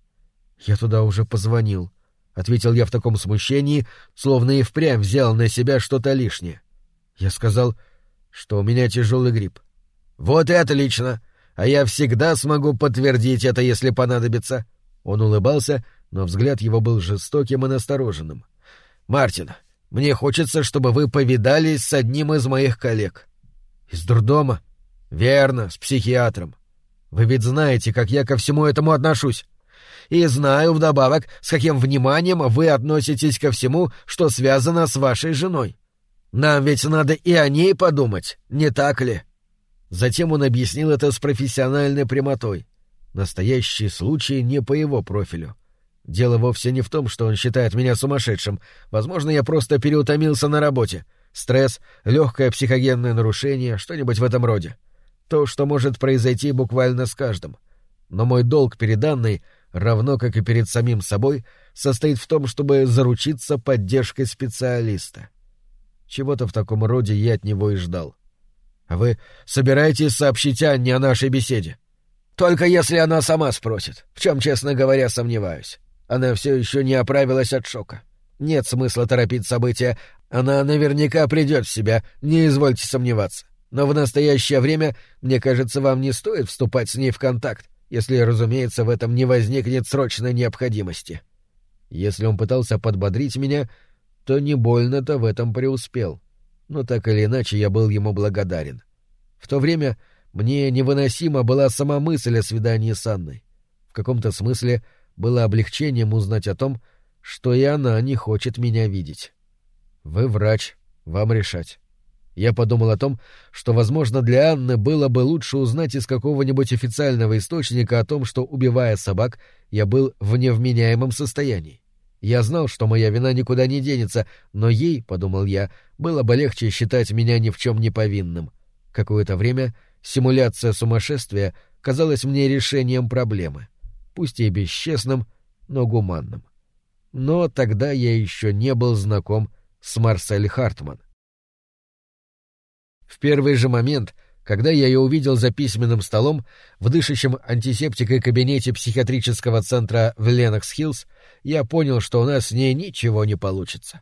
«Я туда уже позвонил», — ответил я в таком смущении, словно и впрямь взял на себя что-то лишнее. Я сказал, что у меня тяжелый грипп. Вот и отлично. А я всегда смогу подтвердить это, если понадобится. Он улыбался, но взгляд его был жестоким и настороженным. Мартин, мне хочется, чтобы вы повидались с одним из моих коллег. Из дурдома? Верно, с психиатром. Вы ведь знаете, как я ко всему этому отношусь. И знаю вдобавок, с каким вниманием вы относитесь ко всему, что связано с вашей женой. Нам ведь надо и о ней подумать, не так ли? Затем он объяснил это с профессиональной прямотой. Настоящий случай не по его профилю. Дело вовсе не в том, что он считает меня сумасшедшим. Возможно, я просто переутомился на работе. Стресс, легкое психогенное нарушение, что-нибудь в этом роде. То, что может произойти буквально с каждым. Но мой долг перед Анной, равно как и перед самим собой, состоит в том, чтобы заручиться поддержкой специалиста. — чего-то в таком роде я от него и ждал. А вы собираетесь сообщить Анне о нашей беседе? Только если она сама спросит, в чем, честно говоря, сомневаюсь. Она все еще не оправилась от шока. Нет смысла торопить события. Она наверняка придет в себя, не извольте сомневаться. Но в настоящее время, мне кажется, вам не стоит вступать с ней в контакт, если, разумеется, в этом не возникнет срочной необходимости. Если он пытался подбодрить меня, то не больно-то в этом преуспел. Но так или иначе я был ему благодарен. В то время мне невыносима была сама мысль о свидании с Анной. В каком-то смысле было облегчением узнать о том, что и она не хочет меня видеть. Вы врач, вам решать. Я подумал о том, что, возможно, для Анны было бы лучше узнать из какого-нибудь официального источника о том, что, убивая собак, я был в невменяемом состоянии. Я знал, что моя вина никуда не денется, но ей, — подумал я, — было бы легче считать меня ни в чем не повинным. Какое-то время симуляция сумасшествия казалась мне решением проблемы, пусть и бесчестным, но гуманным. Но тогда я еще не был знаком с Марсель Хартман. В первый же момент, когда я ее увидел за письменным столом в дышащем антисептикой кабинете психиатрического центра в Ленокс-Хиллз, я понял, что у нас с ней ничего не получится.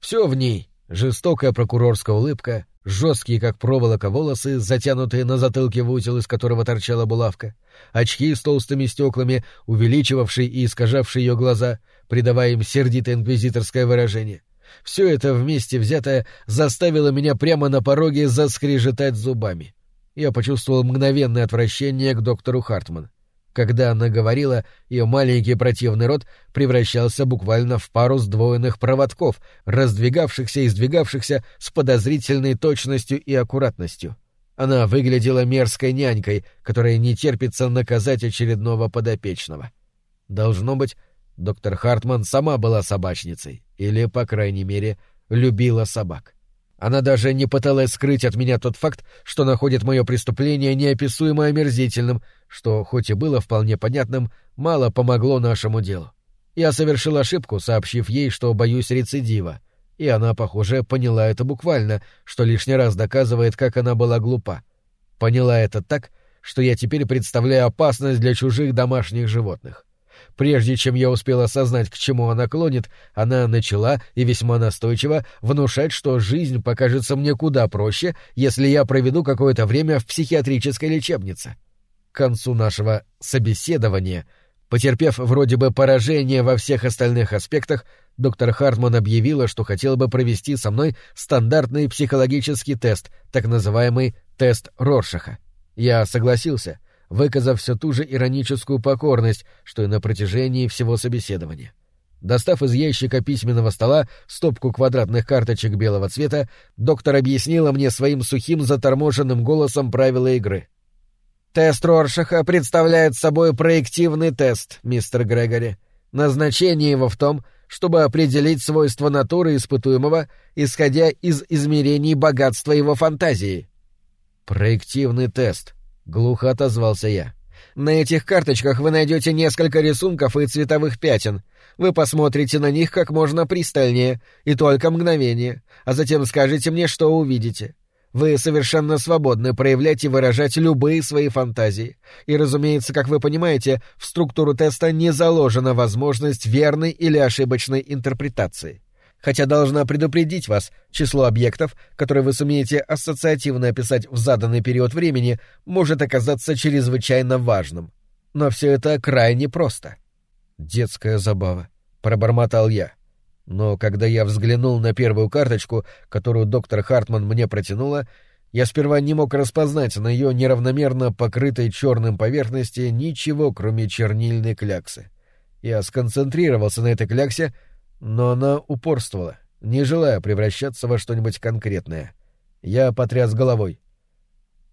Все в ней — жестокая прокурорская улыбка, жесткие, как проволока, волосы, затянутые на затылке в узел, из которого торчала булавка, очки с толстыми стеклами, увеличивавшие и искажавшие ее глаза, придавая им сердитое инквизиторское выражение. Все это вместе взятое заставило меня прямо на пороге заскрежетать зубами. Я почувствовал мгновенное отвращение к доктору Хартман. Когда она говорила, ее маленький противный рот превращался буквально в пару сдвоенных проводков, раздвигавшихся и сдвигавшихся с подозрительной точностью и аккуратностью. Она выглядела мерзкой нянькой, которая не терпится наказать очередного подопечного. Должно быть, доктор Хартман сама была собачницей, или, по крайней мере, любила собак. Она даже не пыталась скрыть от меня тот факт, что находит мое преступление неописуемо омерзительным, что, хоть и было вполне понятным, мало помогло нашему делу. Я совершил ошибку, сообщив ей, что боюсь рецидива, и она, похоже, поняла это буквально, что лишний раз доказывает, как она была глупа. Поняла это так, что я теперь представляю опасность для чужих домашних животных. Прежде чем я успел осознать, к чему она клонит, она начала и весьма настойчиво внушать, что жизнь покажется мне куда проще, если я проведу какое-то время в психиатрической лечебнице. К концу нашего собеседования, потерпев вроде бы поражение во всех остальных аспектах, доктор Хартман объявила, что хотела бы провести со мной стандартный психологический тест, так называемый тест Роршаха. Я согласился — выказав все ту же ироническую покорность, что и на протяжении всего собеседования. Достав из ящика письменного стола стопку квадратных карточек белого цвета, доктор объяснила мне своим сухим заторможенным голосом правила игры. «Тест Роршаха представляет собой проективный тест, мистер Грегори. Назначение его в том, чтобы определить свойства натуры испытуемого, исходя из измерений богатства его фантазии». «Проективный тест», — глухо отозвался я. «На этих карточках вы найдете несколько рисунков и цветовых пятен. Вы посмотрите на них как можно пристальнее, и только мгновение, а затем скажете мне, что увидите. Вы совершенно свободны проявлять и выражать любые свои фантазии. И, разумеется, как вы понимаете, в структуру теста не заложена возможность верной или ошибочной интерпретации хотя должна предупредить вас, число объектов, которые вы сумеете ассоциативно описать в заданный период времени, может оказаться чрезвычайно важным. Но все это крайне просто. Детская забава, пробормотал я. Но когда я взглянул на первую карточку, которую доктор Хартман мне протянула, я сперва не мог распознать на ее неравномерно покрытой черным поверхности ничего, кроме чернильной кляксы. Я сконцентрировался на этой кляксе, но она упорствовала, не желая превращаться во что-нибудь конкретное. Я потряс головой.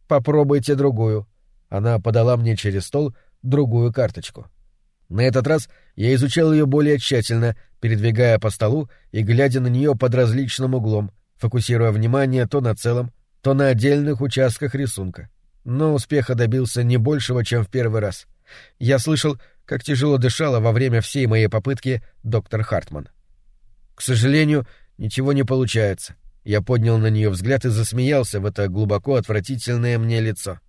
«Попробуйте другую». Она подала мне через стол другую карточку. На этот раз я изучал ее более тщательно, передвигая по столу и глядя на нее под различным углом, фокусируя внимание то на целом, то на отдельных участках рисунка. Но успеха добился не большего, чем в первый раз. Я слышал, как тяжело дышала во время всей моей попытки доктор Хартман. К сожалению, ничего не получается. Я поднял на нее взгляд и засмеялся в это глубоко отвратительное мне лицо.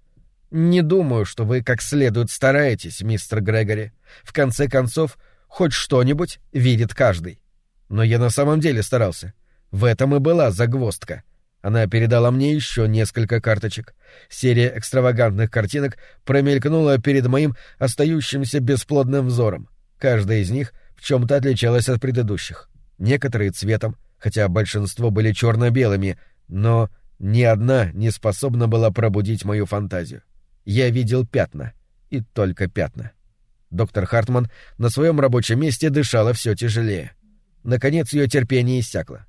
Не думаю, что вы как следует стараетесь, мистер Грегори. В конце концов, хоть что-нибудь видит каждый. Но я на самом деле старался. В этом и была загвоздка. Она передала мне еще несколько карточек. Серия экстравагантных картинок промелькнула перед моим остающимся бесплодным взором. Каждая из них в чем-то отличалась от предыдущих некоторые цветом, хотя большинство были черно-белыми, но ни одна не способна была пробудить мою фантазию. Я видел пятна, и только пятна. Доктор Хартман на своем рабочем месте дышала все тяжелее. Наконец ее терпение иссякло.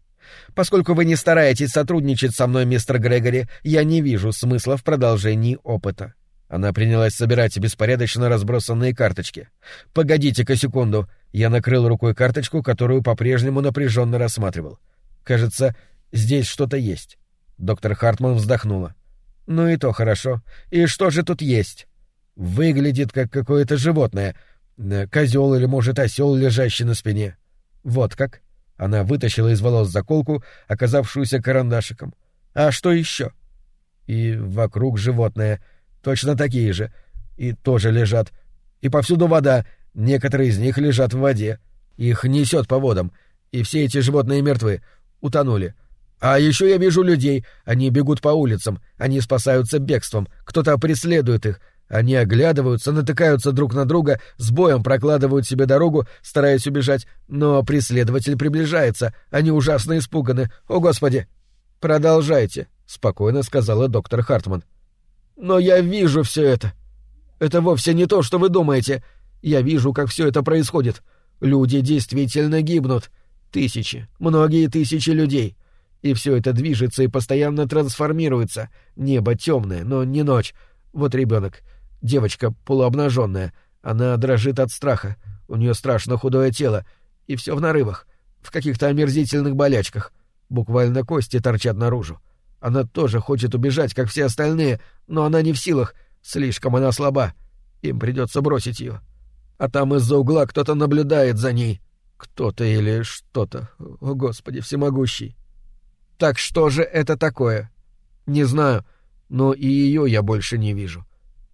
«Поскольку вы не стараетесь сотрудничать со мной, мистер Грегори, я не вижу смысла в продолжении опыта. Она принялась собирать беспорядочно разбросанные карточки. «Погодите-ка секунду!» Я накрыл рукой карточку, которую по-прежнему напряженно рассматривал. «Кажется, здесь что-то есть». Доктор Хартман вздохнула. «Ну и то хорошо. И что же тут есть?» «Выглядит как какое-то животное. Э, Козел или, может, осел, лежащий на спине». «Вот как?» Она вытащила из волос заколку, оказавшуюся карандашиком. «А что еще?» И вокруг животные. Точно такие же. И тоже лежат. И повсюду вода. Некоторые из них лежат в воде. Их несет по водам. И все эти животные мертвы. Утонули. А еще я вижу людей. Они бегут по улицам. Они спасаются бегством. Кто-то преследует их. Они оглядываются, натыкаются друг на друга, с боем прокладывают себе дорогу, стараясь убежать, но преследователь приближается. Они ужасно испуганы. О, Господи! Продолжайте, спокойно сказала доктор Хартман. Но я вижу все это. Это вовсе не то, что вы думаете. Я вижу, как все это происходит. Люди действительно гибнут. Тысячи, многие тысячи людей. И все это движется и постоянно трансформируется. Небо темное, но не ночь. Вот ребенок. Девочка полуобнаженная. Она дрожит от страха. У нее страшно худое тело. И все в нарывах. В каких-то омерзительных болячках. Буквально кости торчат наружу. Она тоже хочет убежать, как все остальные, но она не в силах. Слишком она слаба. Им придется бросить ее. А там из-за угла кто-то наблюдает за ней. Кто-то или что-то. О, Господи, всемогущий. Так что же это такое? Не знаю, но и ее я больше не вижу.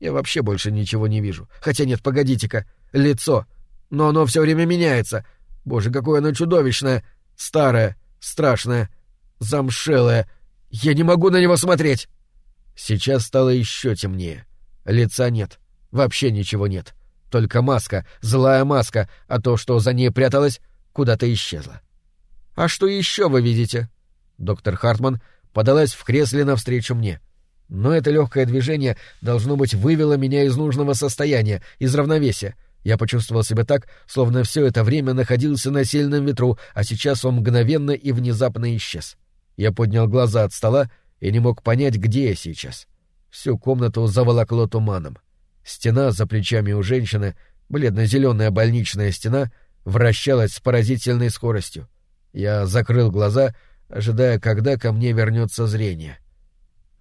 Я вообще больше ничего не вижу. Хотя нет, погодите-ка. Лицо. Но оно все время меняется. Боже, какое оно чудовищное. Старое, страшное, замшелое. Я не могу на него смотреть. Сейчас стало еще темнее. Лица нет. Вообще ничего нет. Только маска, злая маска, а то, что за ней пряталось, куда-то исчезло. «А что еще вы видите?» Доктор Хартман подалась в кресле навстречу мне. Но это легкое движение, должно быть, вывело меня из нужного состояния, из равновесия. Я почувствовал себя так, словно все это время находился на сильном ветру, а сейчас он мгновенно и внезапно исчез. Я поднял глаза от стола и не мог понять, где я сейчас. Всю комнату заволокло туманом. Стена за плечами у женщины, бледно-зеленая больничная стена, вращалась с поразительной скоростью. Я закрыл глаза, ожидая, когда ко мне вернется зрение. —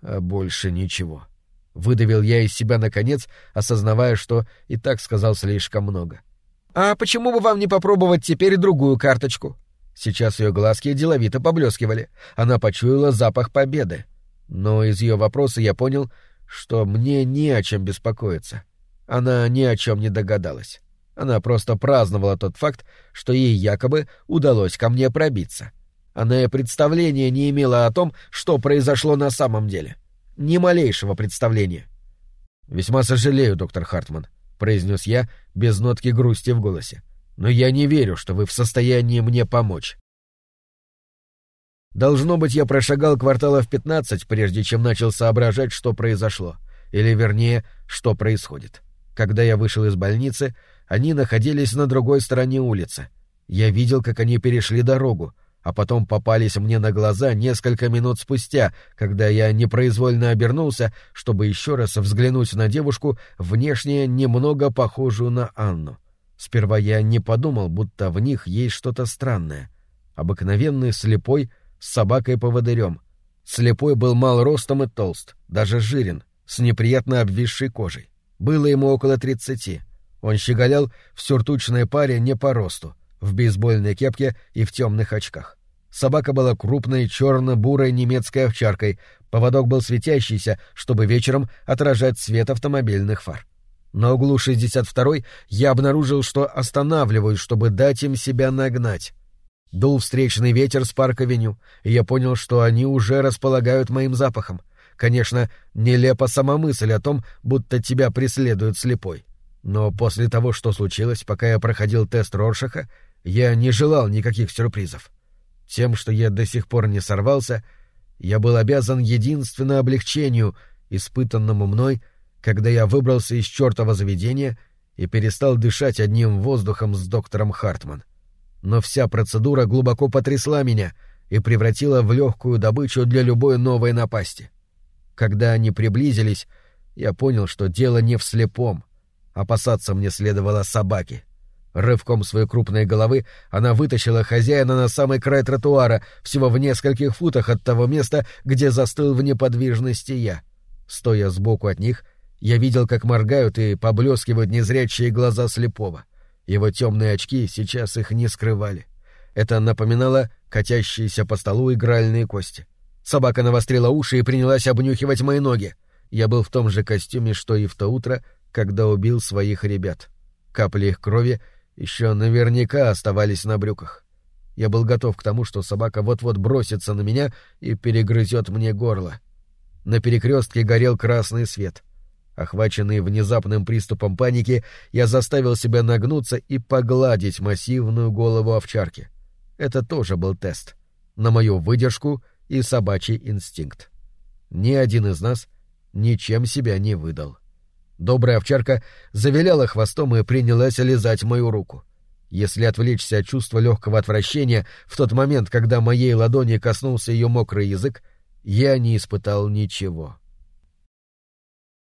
а больше ничего. Выдавил я из себя наконец, осознавая, что и так сказал слишком много. «А почему бы вам не попробовать теперь другую карточку?» Сейчас ее глазки деловито поблескивали. Она почуяла запах победы. Но из ее вопроса я понял, что мне не о чем беспокоиться. Она ни о чем не догадалась. Она просто праздновала тот факт, что ей якобы удалось ко мне пробиться. Она и представления не имела о том, что произошло на самом деле. Ни малейшего представления. «Весьма сожалею, доктор Хартман», — произнес я без нотки грусти в голосе. «Но я не верю, что вы в состоянии мне помочь». Должно быть, я прошагал кварталов пятнадцать, прежде чем начал соображать, что произошло. Или, вернее, что происходит. Когда я вышел из больницы, они находились на другой стороне улицы. Я видел, как они перешли дорогу, а потом попались мне на глаза несколько минут спустя, когда я непроизвольно обернулся, чтобы еще раз взглянуть на девушку, внешне немного похожую на Анну. Сперва я не подумал, будто в них есть что-то странное. Обыкновенный слепой с собакой-поводырем. Слепой был мал ростом и толст, даже жирен, с неприятно обвисшей кожей. Было ему около тридцати. Он щеголял в сюртучной паре не по росту, в бейсбольной кепке и в темных очках. Собака была крупной черно-бурой немецкой овчаркой, поводок был светящийся, чтобы вечером отражать свет автомобильных фар. На углу 62-й я обнаружил, что останавливаюсь, чтобы дать им себя нагнать. Дул встречный ветер с парк-авеню, и я понял, что они уже располагают моим запахом. Конечно, нелепа сама мысль о том, будто тебя преследует слепой. Но после того, что случилось, пока я проходил тест Роршаха, я не желал никаких сюрпризов. Тем, что я до сих пор не сорвался, я был обязан единственно облегчению, испытанному мной, когда я выбрался из чертова заведения и перестал дышать одним воздухом с доктором Хартман. Но вся процедура глубоко потрясла меня и превратила в легкую добычу для любой новой напасти. Когда они приблизились, я понял, что дело не в слепом. Опасаться мне следовало собаки. Рывком своей крупной головы она вытащила хозяина на самый край тротуара, всего в нескольких футах от того места, где застыл в неподвижности я. Стоя сбоку от них, я видел, как моргают и поблескивают незрячие глаза слепого. Его темные очки сейчас их не скрывали. Это напоминало катящиеся по столу игральные кости. Собака навострила уши и принялась обнюхивать мои ноги. Я был в том же костюме, что и в то утро, когда убил своих ребят. Капли их крови еще наверняка оставались на брюках. Я был готов к тому, что собака вот-вот бросится на меня и перегрызет мне горло. На перекрестке горел красный свет. Охваченный внезапным приступом паники, я заставил себя нагнуться и погладить массивную голову овчарки. Это тоже был тест. На мою выдержку и собачий инстинкт. Ни один из нас ничем себя не выдал. Добрая овчарка завиляла хвостом и принялась лизать мою руку. Если отвлечься от чувства легкого отвращения в тот момент, когда моей ладони коснулся ее мокрый язык, я не испытал ничего. —